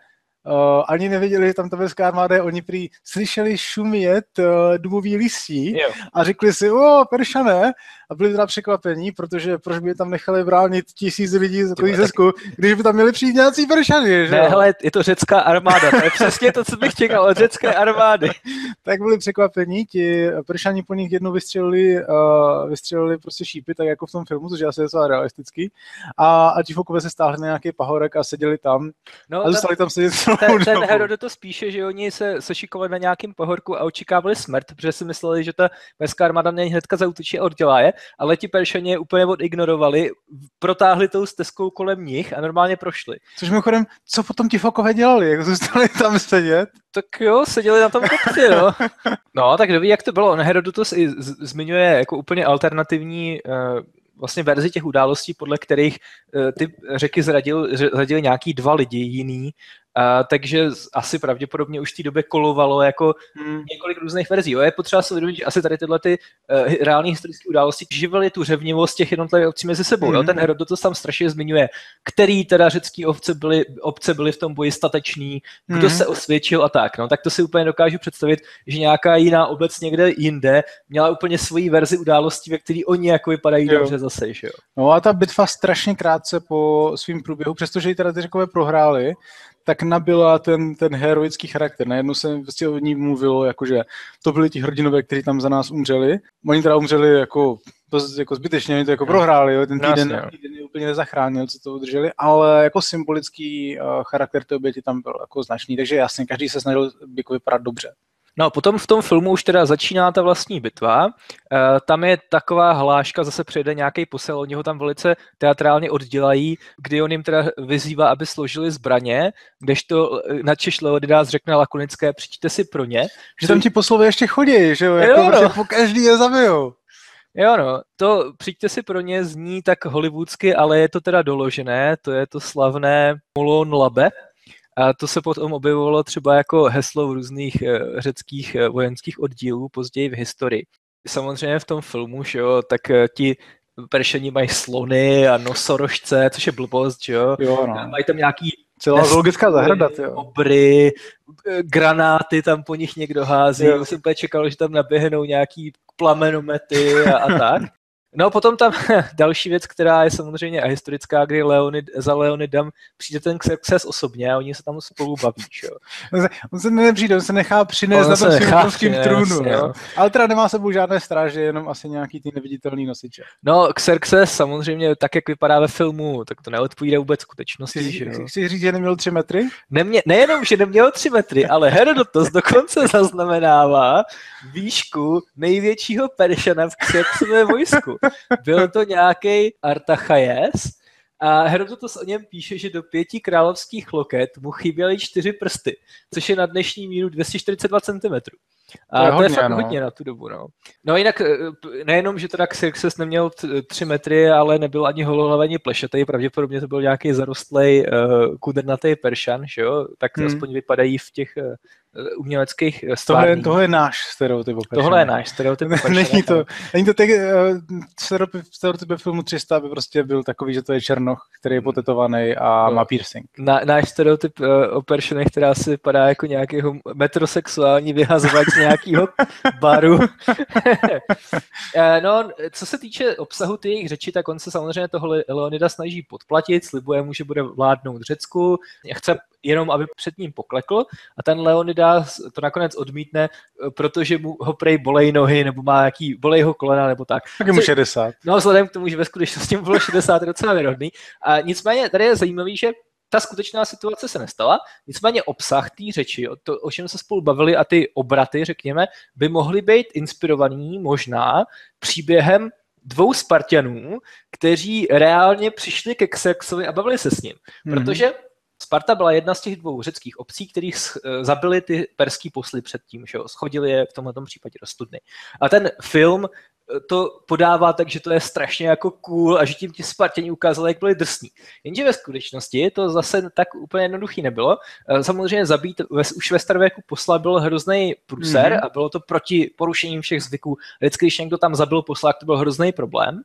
Uh, ani nevěděli, že tam ta velská armáda je, oni prý slyšeli šumět uh, dubový listí jo. a řekli si, o, Peršané, a byli teda překvapení, protože proč by tam nechali bránit tisíc lidí z takových zesku, když by tam měli přijít nějací Peršany, že? Ne, hele, je to řecká armáda, to je přesně to, co bych čekal od řecké armády. tak byli překvapení, ti Peršani po nich jednou vystřelili, uh, vystřelili prostě šípy, tak jako v tom filmu, což je asi docela realistický, a, a ti fokové se stáhli na nějaký pahorek a seděli tam no, a zůstali tam sedět ten, ten Herodot spíše, že oni se sešikovali na nějakém pohorku a očekávali smrt, protože si mysleli, že ta perská armáda mě hnedka zautočí a oddělá je, ale ti Peršani je úplně odignorovali, protáhli tou stezkou kolem nich a normálně prošli. Což mimochodem, co potom ti fokové dělali, jak zůstali tam sedět? Tak jo, seděli na tom kopci, no. No, tak kdo ví, jak to bylo. On Herodotus i zmiňuje jako úplně alternativní uh, vlastně verzi těch událostí, podle kterých uh, ty řeky zradil, zradili nějaký dva lidi jiný a, takže asi pravděpodobně už v té době kolovalo jako hmm. několik různých verzí. Jo. Je potřeba si uvědomit, že asi tady tyhle ty uh, reální historické události živily tu řevnivost těch jednotlivých obcí mezi sebou. Hmm. Jo. Ten Herodotus tam strašně zmiňuje, který teda řecký ovce byly, obce byly v tom boji stateční, kdo hmm. se osvědčil a tak. No. Tak to si úplně dokážu představit, že nějaká jiná obec někde jinde měla úplně svoji verzi událostí, ve které oni jako vypadají jo. dobře zase. Že jo. No a ta bitva strašně krátce po svým průběhu, přestože ji teda ty řekové prohráli, tak nabila ten, ten heroický charakter. Najednou se vlastně o ní mluvilo, jakože to byli ti hrdinové, kteří tam za nás umřeli. Oni teda umřeli jako, to, jako zbytečně, oni to jako prohráli, jo. ten týden, Jasně, týden je úplně nezachránil, co to udrželi, ale jako symbolický uh, charakter té oběti tam byl jako značný, takže jasně, každý se snažil jako vypadat dobře. No a potom v tom filmu už teda začíná ta vlastní bitva. E, tam je taková hláška, zase přijde nějaký posel, oni ho tam velice teatrálně oddělají, kdy on jim teda vyzývá, aby složili zbraně, kdežto eh, na Češ Leonidas řekne lakonické, přijďte si pro ně. Že tam ti poslové ještě chodí, že jo, jako jo no. po každý je zabijou. Jo no, to přijďte si pro ně zní tak hollywoodsky, ale je to teda doložené, to je to slavné Molon Labe, a to se potom objevovalo třeba jako heslo v různých eh, řeckých eh, vojenských oddílů později v historii. Samozřejmě v tom filmu, že jo, tak eh, ti Peršení mají slony a nosorožce, což je blbost, že jo. jo no. Mají tam nějaký Celá zoologická zahrada, jo. Obry, granáty tam po nich někdo hází. Jo. Jsem úplně čekal, že tam naběhnou nějaký plamenomety a, a tak. No a potom tam další věc, která je samozřejmě a historická, kdy Leonid, za Leonidem přijde ten Xerxes osobně a oni se tam spolu baví. Jo. On, se, on nepřijde, on se nechá přinést na tom svým trůnu. Jo. Ale teda nemá sebou žádné stráže, jenom asi nějaký ty neviditelný nosiče. No, Xerxes samozřejmě tak, jak vypadá ve filmu, tak to neodpovídá vůbec skutečnosti. Chci, že jo. Chci říct, že neměl tři metry? Nemě, nejenom, že neměl tři metry, ale Herodotos dokonce zaznamenává výšku největšího Peršana v Xerxesově vojsku. Byl to nějaký Artachajes a Herodotus o něm píše, že do pěti královských loket mu chyběly čtyři prsty, což je na dnešní míru 242 cm. A to je, to hodně, je fakt no. hodně na tu dobu. No. no jinak eh, nejenom, že teda Xerxes neměl tři metry, ale nebyl ani holohlavý, ani plešatý, pravděpodobně to byl nějaký zarostlej uh, kudrnatý peršan, že jo? tak hmm. aspoň vypadají v těch uh, Eh, uměleckých eh, stvární. Tohle, je náš stereotyp. Tohle je náš stereotyp. není to, není to tak, uh, stereotyp, stereotyp filmu 300 by prostě byl takový, že to je černoch, který je potetovaný a no. má piercing. Na, náš stereotyp uh, o Peršenech, která si vypadá jako nějakého metrosexuální vyhazovač z nějakého baru. no, co se týče obsahu ty jejich řeči, tak on se samozřejmě toho Leonida snaží podplatit, slibuje mu, že bude vládnout Řecku, chce jenom aby před ním poklekl a ten Leonidas to nakonec odmítne, protože mu ho prej bolej nohy nebo má jaký, bolej ho kolena nebo tak. Tak je mu 60. No vzhledem k tomu, že ve skutečnosti mu bylo 60 je docela vyrodný. A nicméně tady je zajímavý, že ta skutečná situace se nestala, nicméně obsah té řeči, o, to, o čem se spolu bavili a ty obraty, řekněme, by mohly být inspirovaný možná příběhem dvou Spartanů, kteří reálně přišli ke Xerxovi a bavili se s ním. Mm-hmm. Protože Sparta byla jedna z těch dvou řeckých obcí, kterých eh, zabili ty perský posly předtím, že jo, schodili je v tomto případě do studny. A ten film to podává tak, že to je strašně jako cool a že tím ti Spartěni ukázali, jak byli drsní. Jenže ve skutečnosti to zase tak úplně jednoduchý nebylo. Eh, samozřejmě zabít ve, už ve starověku posla byl hrozný průser mm-hmm. a bylo to proti porušením všech zvyků. Vždycky, když někdo tam zabil posla, to byl hrozný problém.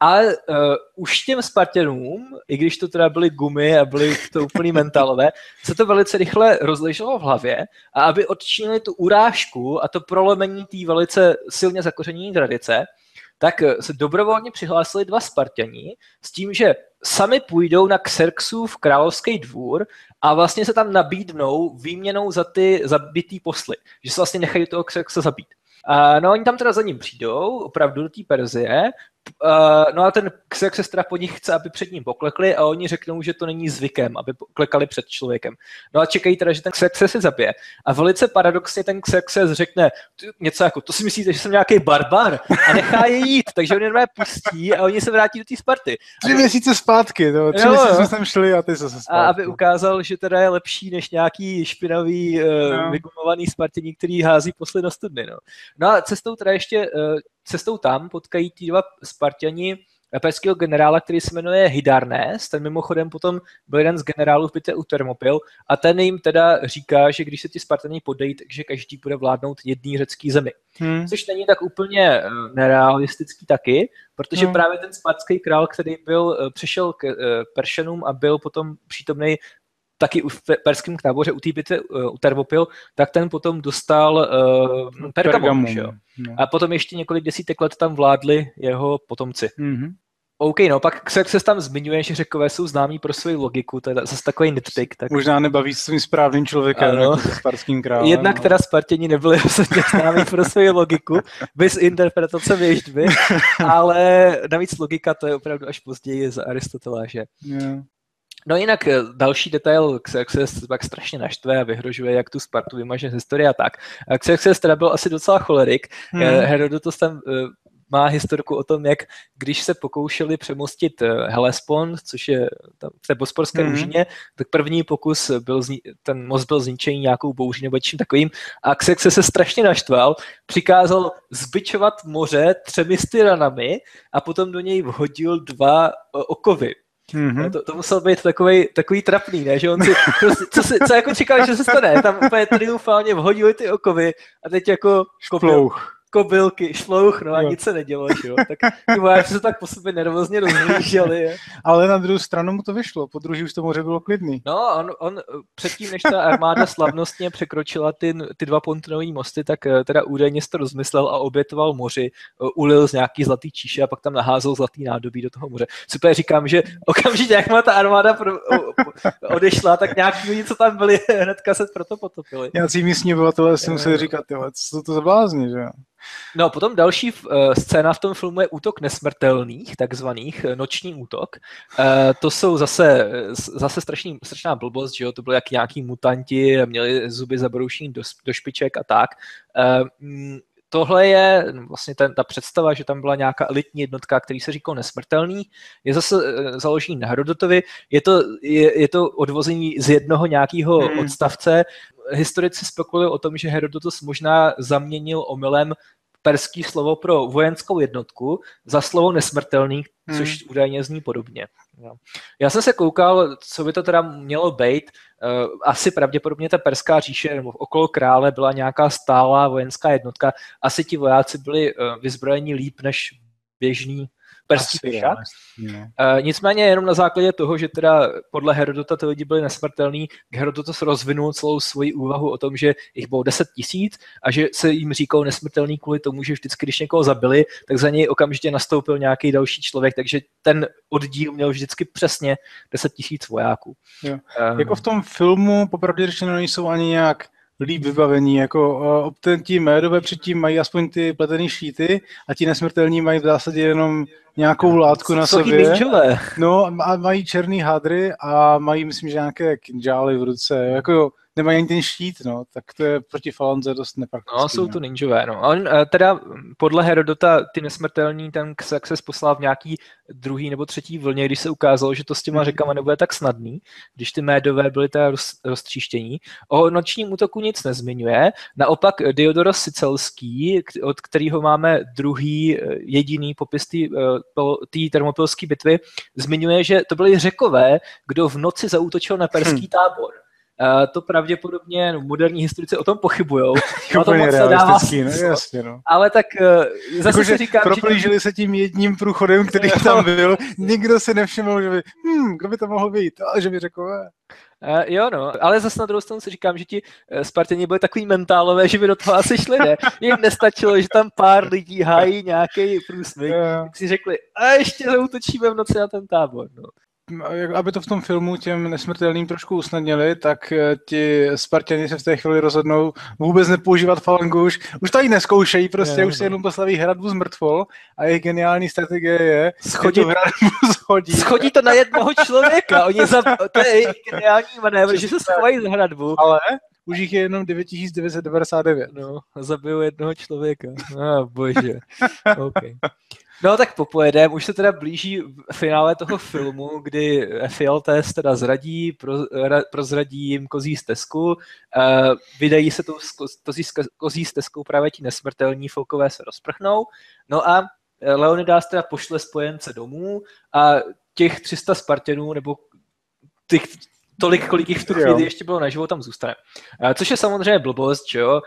Ale uh, už těm Spartanům, i když to teda byly gumy a byly to úplný mentalové, se to velice rychle rozlišilo v hlavě a aby odčinili tu urážku a to prolomení té velice silně zakořeněné tradice, tak eh, se dobrovolně přihlásili dva Spartani s tím, že sami půjdou na Xerxův královský dvůr a vlastně se tam nabídnou výměnou za ty zabitý posly. Že se vlastně nechají toho Xerxa zabít. Uh, no oni tam teda za ním přijdou, opravdu do té Perzie, Uh, no a ten Xerxes teda po nich chce, aby před ním poklekli a oni řeknou, že to není zvykem, aby klekali před člověkem. No a čekají teda, že ten Xerxes se zabije. A velice paradoxně ten Xerxes řekne něco jako, to si myslíte, že jsem nějaký barbar a nechá je jít, takže oni je pustí a oni se vrátí do té Sparty. Tři aby... měsíce zpátky, to, tři jo, měsíce jsme tam šli a ty se zpátky. A aby ukázal, že teda je lepší než nějaký špinavý, uh, no. vygumovaný Spartění, který hází posly do studny. No. no a cestou teda ještě uh, cestou tam potkají ty dva Spartani perského generála, který se jmenuje Hydarnes, ten mimochodem potom byl jeden z generálů v bitvě u Thermopyl a ten jim teda říká, že když se ti Spartani podají, takže každý bude vládnout jedný řecký zemi. Hmm. Což není tak úplně eh, nerealistický taky, protože hmm. právě ten spartský král, který byl, eh, přešel k eh, Peršenům a byl potom přítomný taky v perském táboře u té bitvy uh, u Tervopil, tak ten potom dostal uh, Pergamon. Pergamon. No. A potom ještě několik desítek let tam vládli jeho potomci. Mm-hmm. OK, no pak se tam zmiňuje, že řekové jsou známí pro svoji logiku, to je zase takový nitpick. Tak... Možná nebaví s svým správným člověkem, ano. jako sparským králem. Jednak no. teda Spartěni nebyli ostatně známí pro svoji logiku, bez interpretace věždby, ale navíc logika to je opravdu až později za Aristotela, že? Yeah. No jinak eh, další detail, Xerxes pak strašně naštve a vyhrožuje, jak tu Spartu vymaže z historie a tak. Xerxes teda byl asi docela cholerik. Hmm. Eh, Herodotus tam eh, má historku o tom, jak když se pokoušeli přemostit Hellespont, což je tam v té bosporské mm. úžině, tak první pokus byl, zni- ten most byl zničený nějakou bouří nebo čím takovým a Xerxes se strašně naštval, přikázal zbičovat moře třemi styranami a potom do něj vhodil dva okovy. Mm-hmm. To, to musel být takový, takový trapný, ne? Že on si, to, co, si, co jako čekal, že se stane? Tam úplně triumfálně vhodili ty okovy a teď jako Šplouch kobylky, šlouch, no a jo. nic se nedělo, že jo. Tak ty vojáci se tak po sobě nervózně rozhlíželi. Ale na druhou stranu mu to vyšlo, po druhý už to moře bylo klidný. No, on, on předtím, než ta armáda slavnostně překročila ty, ty dva pontonové mosty, tak eh, teda údajně to rozmyslel a obětoval moři, eh, ulil z nějaký zlatý číše a pak tam naházel zlatý nádobí do toho moře. Super, říkám, že okamžitě, jak má ta armáda pro, odešla, tak nějaký lidi, co tam byli, hnedka se proto potopili. Nějací místní obyvatelé si museli říkat, co to za blázni, že jo. No potom další uh, scéna v tom filmu je útok nesmrtelných, takzvaných uh, noční útok. Uh, to jsou zase, zase strašný, strašná blbost, že jo, to byly jak nějaký mutanti, měli zuby zabroušení do, do špiček a tak. Uh, tohle je vlastně ten, ta představa, že tam byla nějaká elitní jednotka, který se říkal nesmrtelný, je zase založený na Herodotovi. Je to, je, je to odvození z jednoho nějakého hmm. odstavce. Historici spekulují o tom, že Herodotus možná zaměnil omylem perský slovo pro vojenskou jednotku za slovo nesmrtelný, hmm. což údajně zní podobně. Já jsem se koukal, co by to teda mělo být. Eh, asi pravděpodobně ta perská říše nebo okolo krále byla nějaká stálá vojenská jednotka. Asi ti vojáci byli eh, vyzbrojeni líp než běžní perský pěšák. Uh, nicméně jenom na základě toho, že teda podle Herodota ty lidi byli nesmrtelní, Herodotus rozvinul celou svoji úvahu o tom, že jich bylo 10 tisíc a že se jim říkal nesmrtelný kvůli tomu, že vždycky, když někoho zabili, tak za něj okamžitě nastoupil nějaký další člověk, takže ten oddíl měl vždycky přesně 10 tisíc vojáků. Jo. Um, jako v tom filmu, popravdě řečeno, nejsou ani nějak líp vybavení, jako uh, ti médové předtím mají aspoň ty pletené šíty a ti nesmrtelní mají v zásadě jenom nějakou látku na sobě. No a mají černý hadry a mají, myslím, že nějaké kinžály v ruce, jako nemají ani ten štít, no, tak to je proti falance dost nepraktické. No, jsou to ninjové, no. On, eh, teda podle Herodota ty nesmrtelný ten Xerxes poslal v nějaký druhý nebo třetí vlně, když se ukázalo, že to s těma mhm. řekama nebude tak snadný, když ty médové byly teda roz, roztříštění. O nočním útoku nic nezmiňuje, naopak Diodoros Sicelský, od kterého máme druhý eh, jediný popis té eh, termopilské bitvy, zmiňuje, že to byli řekové, kdo v noci zautočil na perský hmm. tábor. Uh, to pravděpodobně no, moderní historici o tom pochybují. No to moc dává no, jasně, no. Ale tak uh, zase jako, si říkám, proplížili že... se tím jedním průchodem, který tam byl, nikdo si nevšiml, že by, hm, kdo by to mohl být, ale že by řekl, Uh, jo, no, ale zase na druhou stranu si říkám, že ti Spartěni byli takový mentálové, že by do toho asi šli, ne? Jim nestačilo, že tam pár lidí hájí nějaký průsmyk, yeah. tak si řekli, a ještě zautočíme v noci na ten tábor, no aby to v tom filmu těm nesmrtelným trošku usnadnili, tak eh, ti Spartani se v té chvíli rozhodnou vůbec nepoužívat falangu už. Už to neskoušejí, prostě je, už si jenom postaví hradbu z mrtvol a jejich geniální strategie je schodit, tu hradbu schodí. Schodí to na jednoho člověka, oni za, to je jejich geniální manévr, že se schovají za hradbu. Ale už jich je jenom 9999. No, zabijou jednoho člověka. Oh, bože. Okay. No tak popojedem, už se teda blíží finále toho filmu, kdy Fialtes teda zradí, pro, prozradí jim kozí stezku, uh, vydají se tou kozí, kozí stezkou právě ti nesmrtelní folkové se rozprchnou, no a Leonidas teda pošle spojence domů a těch 300 Spartanů, nebo těch tolik, kolik jich v tu chvíli ještě bylo naživo, tam zůstane. Uh, což je samozřejmě blbost, že jo.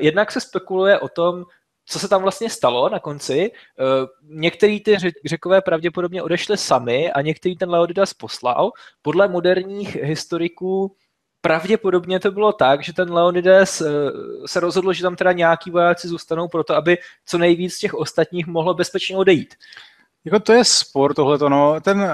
Jednak se spekuluje o tom, co se tam vlastně stalo na konci. Eh, některý ty řekové pravděpodobně odešli sami a některý ten Leonidas poslal. Podle moderních historiků pravděpodobně to bylo tak, že ten Leonidas eh, se rozhodl, že tam teda nějaký vojáci zůstanou proto, aby co nejvíc těch ostatních mohlo bezpečně odejít. Jako to je spor tohleto, no. Ten uh,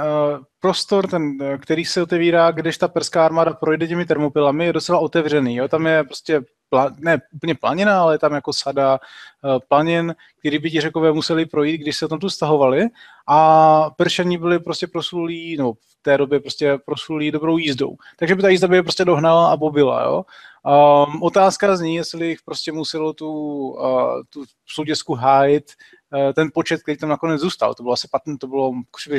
prostor, ten, který se otevírá, když ta perská armáda projde těmi termopilami, je docela otevřený, jo. Tam je prostě pla, ne úplně planina, ale tam jako sada uh, planin, který by ti řekové museli projít, když se tam tu stahovali a Peršani byli prostě prosulí, no v té době prostě prosulí dobrou jízdou. Takže by ta jízda by je prostě dohnala a bobila, jo. Um, otázka zní, jestli jich prostě muselo tu, uh, tu soutězku hájit ten počet, který tam nakonec zůstal. To bylo asi 15, to bylo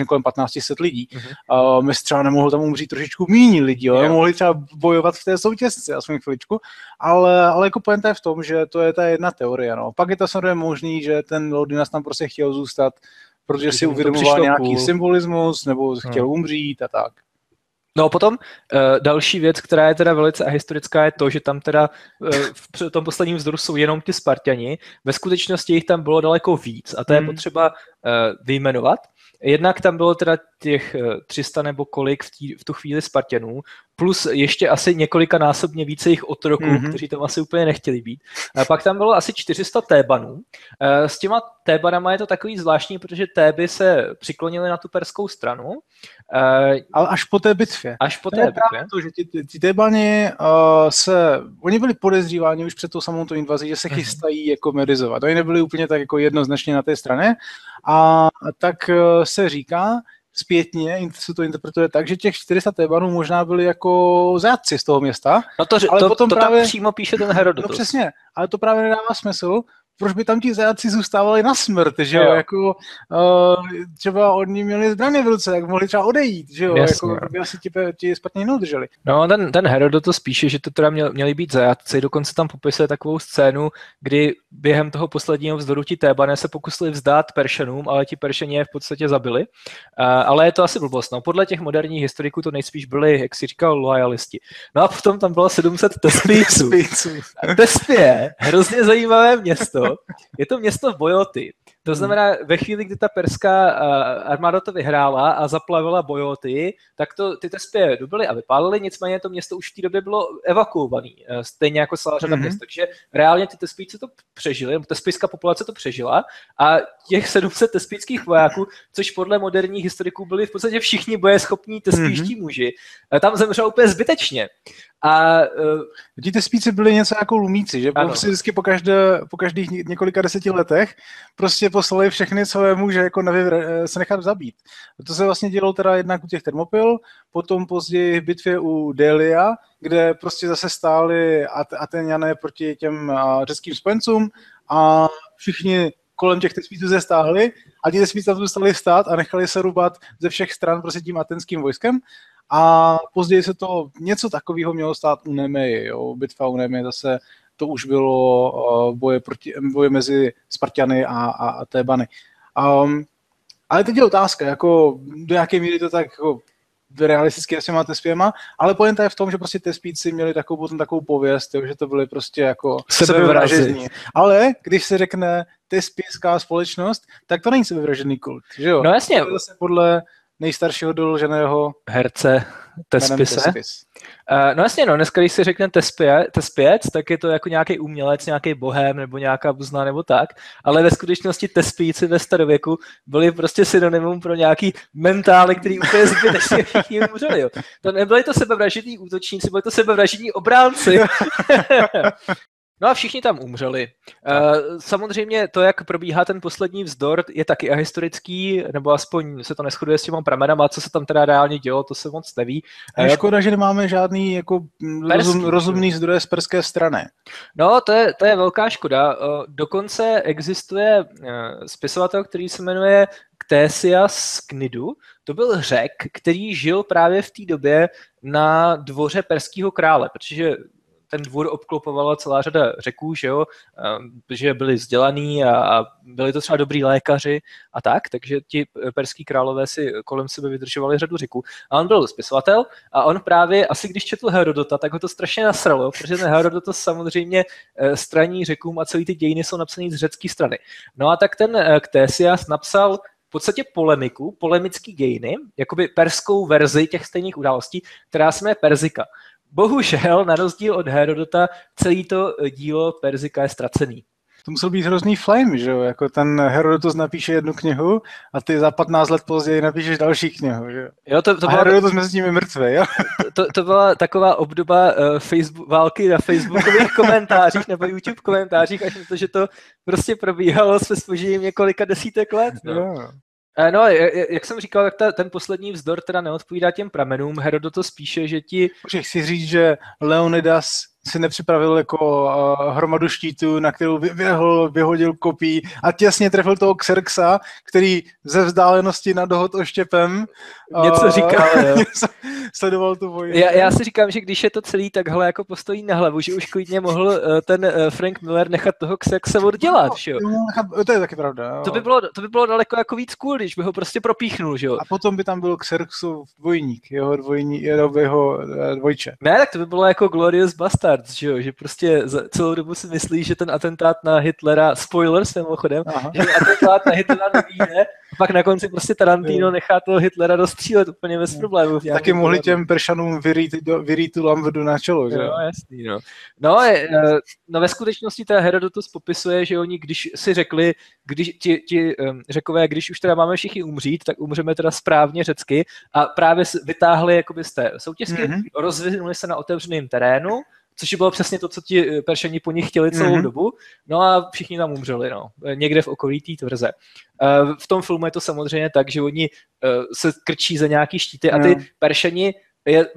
kolem 1500 lidí. Uh-huh. Uh, my třeba nemohlo tam umřít trošičku méně lidí, jo? Yeah. mohli třeba bojovat v té soutězce, aspoň chviličku, ale, ale jako pointa je v tom, že to je ta jedna teorie. No. Pak je to samozřejmě možný, že ten Lordinas tam prostě chtěl zůstat, protože si uvědomoval nějaký cool. symbolismus, nebo chtěl hmm. umřít a tak. No a potom uh, další věc, která je teda velice historická, je to, že tam teda uh, v tom posledním vzdoru jsou jenom ti Spartani. Ve skutečnosti jich tam bylo daleko víc a to je hmm. potřeba uh, vyjmenovat. Jednak tam bylo teda těch 300 nebo kolik v, tí, v tu chvíli Spartanů, plus ještě asi několika násobně více jich otroků, mm-hmm. kteří tam asi úplně nechtěli být. A pak tam bylo asi 400 Tébanů. S těma Tébanama je to takový zvláštní, protože Téby se přiklonili na tu perskou stranu. Ale až po té bitvě. Až po té bitvě. To, že ti, ti Tébani uh, se, oni byli podezříváni už před tou samou tu invazí, že se mhm. chystají mm-hmm. jako medizovat. Oni nebyli úplně tak jako jednoznačně na té straně. A tak se říká, zpětně se to interpretuje tak, že těch 400 Tébanů možná byli jako zátci z toho města. No to, ale to, potom to právě, tam přímo píše ten Herodotus. No přesně, ale to právě nedává smysl, proč by tam ti zajaci zůstávali na smrt, že jo, jo. jako uh, třeba oni měli zbraně v ruce, jak mohli třeba odejít, že jo, Jasně, jako by asi ti, ti špatně neudrželi. No ten, ten Herodotus píše, že to teda měl, měli být zajatci, dokonce tam popisuje takovou scénu, kdy během toho posledního vzdoru ti Tébané se pokusili vzdát Peršanům, ale ti Peršani je v podstatě zabili, uh, ale je to asi blbost, no podle těch moderních historiků to nejspíš byli, jak si říkal, loyalisti. No a potom tam bylo 700 tespíců. Tespě, hrozně zajímavé město, je to město Bojoty. To znamená, ve chvíli, kdy ta perská armáda to vyhrála a zaplavila Bojoty, tak to ty tespě dobily a vypálily, nicméně to město už v té době bylo evakuované, e, stejně jako celá řada mm-hmm. měst. Takže reálně ty tespíci to přežili, tespická populace to přežila a těch 700 tespíckých vojáků, což podle moderních historiků byli v podstatě všichni bojeschopní tespíští mm-hmm. muži, e, tam zemřel úplně zbytečně. A uh, ti ty spíci byli něco jako lumíci, že ano. vždycky po, každé, po každých několika deseti letech prostě poslali všechny své muže jako nevyvr, eh, se nechat zabít. To se vlastně dělo teda jednak u těch termopil, potom později v bitvě u Delia, kde prostě zase stáli At- Ateniané proti těm uh, řeckým spojencům a všichni kolem těch tespíců se stáhli a ti tespíci tam zůstali stát a nechali se rubat ze všech stran prostě tím atenským vojskem. A později se to něco takového mělo stát u Nemeji, jo, bitva u Nemeji zase to už bylo uh, boje, proti, boje mezi Spartiany a, a, a Tébany. Um, ale teď je otázka, jako do jaké míry to tak jako realisticky s těma tespěma, ale pointa je v tom, že prostě tespíci měli takovou, potom takovou pověst, jo, že to byly prostě jako sebevražední. Ale když se řekne tespíská společnost, tak to není sebevražedný kult, že jo? No jasně. To je zase podle nejstaršího doloženého herce Tespise. Tespis. Uh, no jasně, no, dneska když si řekne tespě, Tespiec, tak je to jako nějaký umělec, nějaký bohem nebo nějaká buzna nebo tak, ale ve skutečnosti Tespíci ve starověku byli prostě synonymum pro nějaký mentály, který úplně zbytečně všichni umřeli. Jo. To nebyli to sebevražední útočníci, byli to sebevražední obránci. No a všichni tam umřeli. Uh, samozřejmě to, jak probíhá ten poslední vzdor, je taky ahistorický, nebo aspoň se to neschoduje s těma pramenama, co se tam teda reálně dělo, to se moc neví. A je škoda, že nemáme žádný jako rozum, rozumný zdroje z perské strany. No, to je, to je velká škoda. Uh, dokonce existuje spisovatel, který se jmenuje Ktesias Knidu. To byl řek, který žil právě v té době na dvoře perského krále, protože ten dvůr obklopovala celá řada řeků, že jo, že byli vzdělaní a, a byli to třeba dobrý lékaři a tak, takže ti perský králové si kolem sebe vydržovali řadu řeků. A on byl spisovatel a on právě, asi když četl Herodota, tak ho to strašně nasralo, protože ten Herodotos samozřejmě e, straní řekům a celý ty dějiny jsou napsané z řecké strany. No a tak ten Ktesias napsal v podstatě polemiku, polemický dějiny, jakoby perskou verzi těch stejných událostí, která se jmenuje Perzika. Bohužel, na rozdíl od Herodota, celý to dílo Perzika je ztracený. To musel být hrozný flame, že jo? Jako ten Herodotus napíše jednu knihu a ty za 15 let později napíšeš další knihu, že jo? to, to a byla, Herodotus mezi je mrtvý, jo? To, to byla taková obdoba uh, Facebook, války na Facebookových komentářích nebo YouTube komentářích, až to, že to prostě probíhalo se spožením několika desítek let. No. Jo. Eh, no, jak jsem říkal, tak ta, ten poslední vzdor teda neodpovídá těm pramenům. Herodotos píše, že ti... Můžeš chci říct, že Leonidas si nepřipravil jako uh, hromadu štítů, na kterou vyhl, vyhodil kopí a těsně trefil toho Xerxa, který ze vzdálenosti na dohod oštěpem něco uh, říkal, jo. sledoval tu vojnu. Já, já si říkám, že když je to celý takhle jako postojí na hlavu, že už klidně mohl uh, ten uh, Frank Miller nechat toho Xerxa oddělat, no, jo? Nechat, to je taky pravda. Jo. To by, bylo, to by bylo daleko jako víc cool, když by ho prostě propíchnul, že jo? A potom by tam byl Xerxův dvojník, jeho, dvojní, jeho, jeho dvojče. Ne, tak to by bylo jako Glorious Bastard Schwarz, že, jo? že prostě za celou dobu si myslí, že ten atentát na Hitlera, spoilers mimochodem, Aha. že atentát na Hitlera nevíde, a pak na konci prostě Tarantino nechá toho Hitlera dostřílet úplně bez problémů. Taky mohli těm Peršanům vyrít, vyrít tu lamvedu na čelo, že? Jo, jasný, no. No, je, no ve skutečnosti ta Herodotus popisuje, že oni, když si řekli, když ti, ti um, řekové, když už teda máme všichni umřít, tak umřeme teda správně řecky a právě vytáhli jakoby z té soutězky, mm-hmm. rozvinuli se na otevřeném terénu, což bylo přesně to, co ti eh, peršeni po nich chtěli celou mm-hmm. dobu. No a všichni tam umřeli, no. Eh, někde v okolí té tvrze. Eh, v tom filmu je to samozřejmě tak, že oni se krčí za nějaký štíty a ty no. peršeni je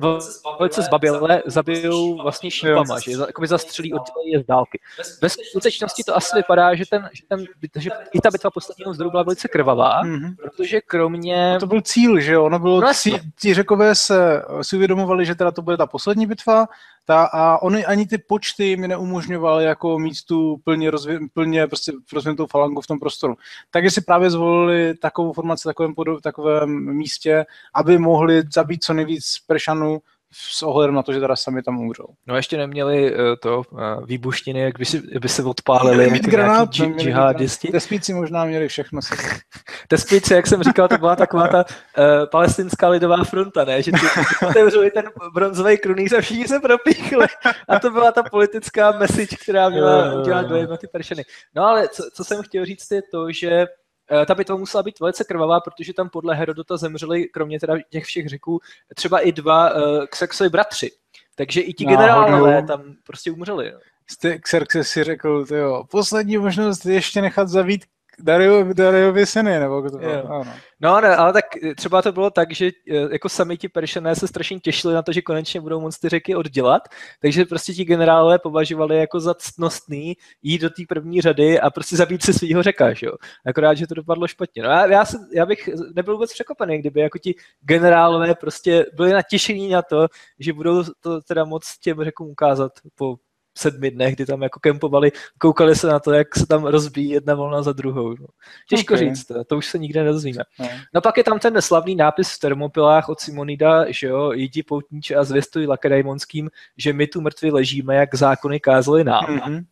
velice zbabělé, zabijou vlastně šípama, že jakoby zastřelí od je z dálky. Ve skutečnosti to asi vypadá, že, ten, že, ten, že i ta bitva posledního zdroju byla velice krvavá, mm-hmm. protože kromě... To byl cíl, že jo? Ono bylo no, cíl, ti řekové se si uvědomovali, že teda to bude ta poslední bitva, ta, a oni ani ty počty jim neumožňovaly jako mít tu plně, rozvě, plně prostě rozvinutou falangu v tom prostoru. Takže si právě zvolili takovou formaci takovém, takovém místě, aby mohli zabít co nejvíc Peršanů s ohledem na to, že teda sami tam umřou. No ještě neměli uh, to uh, výbuštiny, jak by, si, by se odpálili. Mít granát, dži, džihadisti. Tespíci možná měli všechno. Tespíci, jak jsem říkal, to byla taková ta uh, palestinská lidová fronta, ne? Že ty otevřeli ten bronzový krunýř a všichni se propíchli. A to byla ta politická message, která měla udělat dojem na ty peršeny. No ale co, co jsem chtěl říct je to, že Eh, ta bitva musela být velice krvavá, protože tam podle Herodota zemřeli, kromě teda těch všech řeků, třeba i dva uh, eh, Xerxovi bratři. Takže i ti generálové tam prostě umřeli. Jste Xerxes si řekl, jo, poslední možnost ještě nechat zavít Dario, Dariovi syny, nebo to bylo. Ano. No, ne, ale tak třeba to bylo tak, že eh, jako sami ti peršané se strašně těšili na to, že konečně budou moct ty řeky oddělat, takže prostě ti generálové považovali jako za ctnostný jít do té první řady a prostě zabít si svýho řeka, že jo. Akorát, že to dopadlo špatně. No já, já, se, já bych nebyl vůbec překvapený, kdyby jako ti generálové prostě byli natěšení na to, že budou to teda moc těm řekům ukázat po sedmi dnech, kdy tam jako kempovali, koukali se na to, jak se tam rozbíjí jedna volna za druhou. No. Těžko okay. říct, to, to už se nikde nedozvíme. No. no pak je tam ten slavný nápis v termopilách od Simonida, že jo, jdi poutníče a zvěstuj Lakedajmonským, že my tu mrtví ležíme, jak zákony kázali nám. Mm-hmm.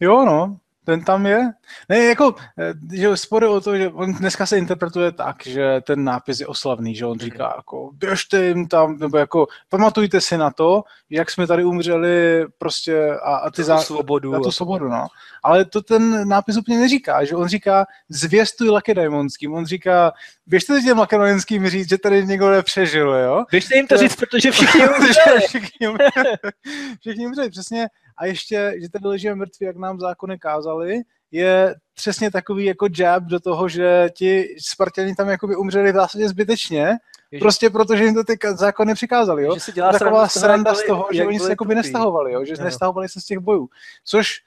Jo, no, ten tam je. Ne, jako, eh, že spory o to, že on dneska se interpretuje tak, že ten nápis je oslavný, že on mhm. říká jako, běžte jim tam, nebo jako, pamatujte si na to, jak jsme tady umřeli prostě a, a ty za svobodu. Na tu svobodu, no. Ale to ten nápis úplně neříká, že on říká, zvěstuj Lakedajmonským, on říká, běžte těm Lakedajmonským říct, že tady někdo nepřežil, jo. Běžte jim to říct, protože všichni umřeli. všichni umřeli, všichni umřeli, přesně a ještě, že tady ležíme mrtví, jak nám zákony kázali, je přesně takový jako jab do toho, že ti Spartani tam jakoby umřeli v zásadě zbytečně, Ježi. prostě protože jim to ty zákony přikázali, jo. Že si dělá Taková sranda z toho, že oni se jakoby nestahovali, jo, že no. nestahovali se z těch bojů. Což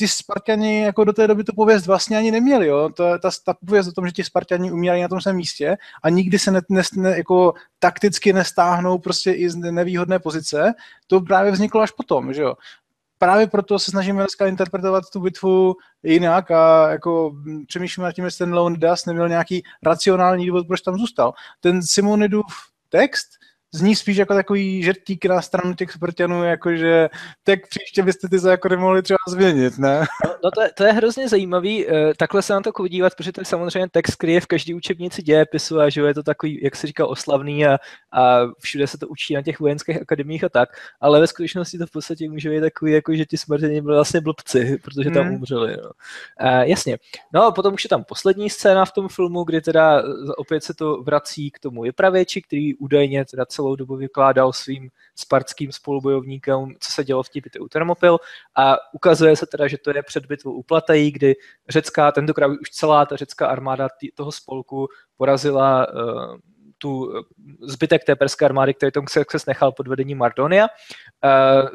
ti Spartani jako do té doby tu pověst vlastně ani neměli. Jo? To, ta, ta pověst o tom, že ti Spartani umírali na tom svém místě a nikdy se ne, ne, ne, jako takticky nestáhnou prostě i z nevýhodné pozice, to právě vzniklo až potom. Že jo? Právě proto se snažíme dneska interpretovat tu bitvu jinak a jako přemýšlíme nad tím, jestli ten Leonidas neměl nějaký racionální důvod, proč tam zůstal. Ten Simonidův text zní spíš jako takový žertík na stranu těch Spartanů, jakože tak příště byste ty zákony mohli třeba změnit, ne? No, no to, je, to je hrozně zajímavý, eh, takhle se na to podívat, protože to je samozřejmě text, který je v každé učebnici dějepisu a že je to takový, jak se říká, oslavný a, a všude se to učí na těch vojenských akademiích a tak, ale ve skutečnosti to v podstatě může být takový, jako že ti Spartani byli vlastně blbci, protože tam hmm. umřeli. No. A, jasně. No a potom už je tam poslední scéna v tom filmu, kdy teda opět se to vrací k tomu vypravěči, který údajně teda celou dobu vykládal svým spartským spolubojovníkům, co se dělo v té u Termopil a ukazuje se teda, že to je před bitvou u Platají, kdy řecká, tentokrát už celá ta řecká armáda tý, toho spolku porazila uh, tu zbytek té perské armády, který Tom Xerxes nechal pod vedením Mardonia. Uh,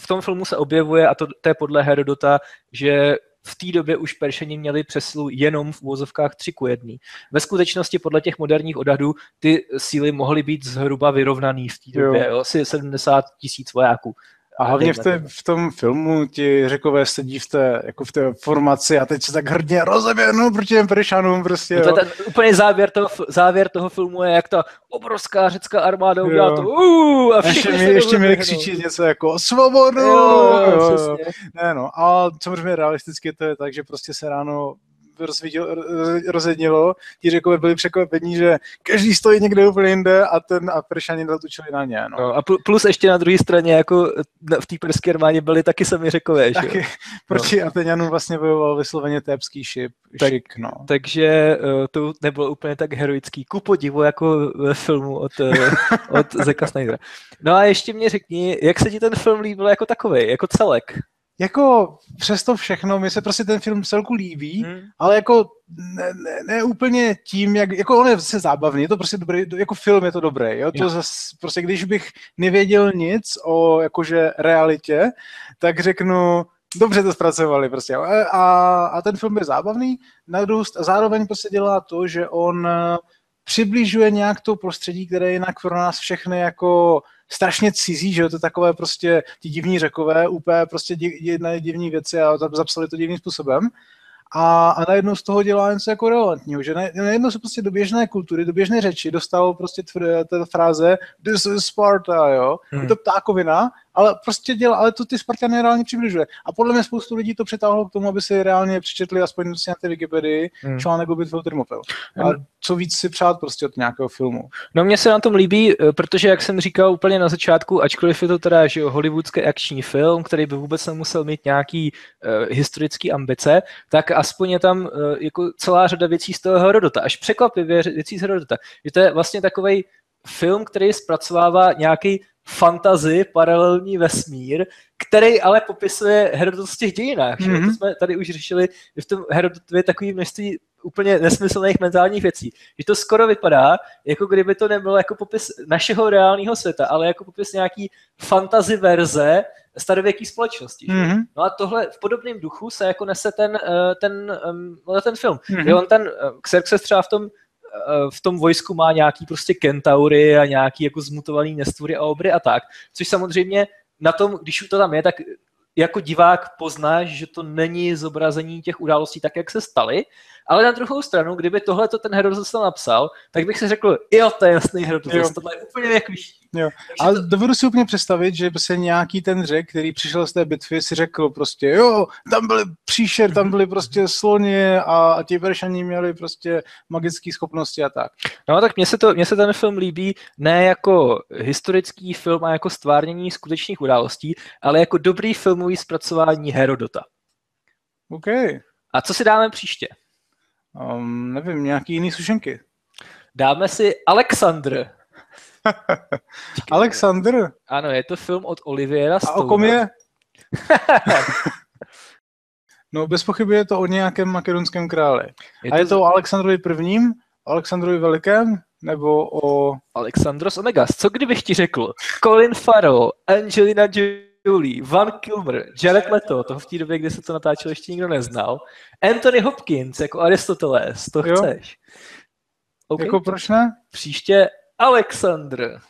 v tom filmu se objevuje, a to, to je podle Herodota, že v té době už Peršeni měli přeslu jenom v úvozovkách 3 ku 1. Ve skutečnosti podle těch moderních odhadů ty síly mohly být zhruba vyrovnaný v té době, jo. asi 70 tisíc vojáků. A hlavně v, té, v tom filmu ti řekové sedí v té, jako v té formaci a teď se tak hrdně rozeběhnou proti těm Perišanům prostě. No to je ten úplně závěr toho, závěr toho filmu je, jak ta obrovská řecká armáda udělá to uh, a ještě mi, ještě mi křičí něco jako svobodu! Jo, jo, jo. Ne, no. A samozřejmě realisticky to je tak, že prostě se ráno rozjednilo, ti řekové byli překvapení, že každý stojí někde úplně jinde a ten a Peršani zatočili na ně. No. no. a plus ještě na druhé straně, jako v té perské armádě byli taky sami řekové, taky, že? proti no. Ateňanům vlastně bojoval vysloveně tépský šip, tak, šik, no. Takže uh, to nebylo úplně tak heroický, ku podivu, jako ve filmu od, uh, od Zeka Snydera. No a ještě mě řekni, jak se ti ten film líbil jako takový, jako celek? Jako přesto všechno, mi se prostě ten film celku líbí, hmm. ale jako ne, ne, ne, úplně tím, jak, jako on je vlastně zábavný, je to prostě dobrý, jako film je to dobré, jo, to zas, prostě když bych nevěděl nic o jakože realitě, tak řeknu, dobře to zpracovali prostě, a, a ten film je zábavný, na druhou, a zároveň prostě dělá to, že on přibližuje nějak to prostředí, které je jinak pro nás všechny jako strašně cizí, že jo, to takové prostě ti divní řekové, úplně prostě jedné divní věci a zapsali to divným způsobem. A, a najednou z toho dělá něco jako relevantního, že najednou se prostě do běžné kultury, do běžné řeči dostalo prostě ta fráze this is Sparta, jo. Hmm. Je to ptákovina, ale prostě dělá, ale to ty Spartany reálně přibližuje. A podle mě spoustu lidí to přitáhlo k tomu, aby si reálně přečetli aspoň si na té Wikipedii hmm. článek o bitvě Thermopyl. A co víc si přát prostě od nějakého filmu. No mně se na tom líbí, eh, protože jak jsem říkal úplně na začátku, ačkoliv je to teda že hollywoodský akční film, který by vůbec nemusel mít nějaký uh, historický ambice, tak aspoň je tam uh, jako celá řada věcí z toho Herodota, až překvapivě věcí z Herodota. Že to je vlastně takový film, který zpracovává nějaký fantazy, paralelní vesmír, který ale popisuje Herodot z těch dějinách. Mm-hmm. To jsme tady už řešili, že v tom Herodotově je takový množství úplně nesmyslných mentálních věcí. Že to skoro vypadá, jako kdyby to nebylo jako popis našeho reálného světa, ale jako popis nějaký fantasy verze starověké společnosti. Že? Mhm. No a tohle v podobném duchu se jako nese ten, eh, ten, no, ten film. Mhm. Mm-hmm. On ten eh, Xerxes třeba v tom v tom vojsku má nějaký prostě kentaury a nějaký jako zmutovaný nestvory a obry a tak, což samozřejmě na tom, když to tam je, tak jako divák poznáš, že to není zobrazení těch událostí tak, jak se staly, ale na druhou stranu, kdyby tohle to ten Herodotus napsal, tak bych si řekl, jo, to je jasný. Herodotus, tohle je úplně jak víš. Jo. Ale to, dovedu si úplně představit, že by se nějaký ten řek, který přišel z té bitvy, si řekl prostě, jo, tam byly příšer, tam byly prostě sloni a, a ti veršani měli prostě magické schopnosti a tak. No tak mně se, to, mně se ten film líbí ne jako historický film a jako stvárnění skutečných událostí, ale jako dobrý filmový zpracování Herodota. OK. A co si dáme příště? Um, nevím, nějaký jiný sušenky. Dáme si Alexandr. Alexander, Ano, je to film od Oliviera a Stonera. o kom je? No bez pochyby je to o nějakém makedonském králi. Je A je to o Alexandrovi prvním, Alexandrovi velikém, nebo o... Alexandros Omegas. Co kdybych ti řekl? Colin Farrell, Angelina Jolie, Van Kilmer, Jared Leto, to v té době, kdy se to natáčelo, ještě nikdo neznal, Anthony Hopkins jako Aristoteles, to Jo. chceš. Okay. Jako proč ne? Příště Alexandr.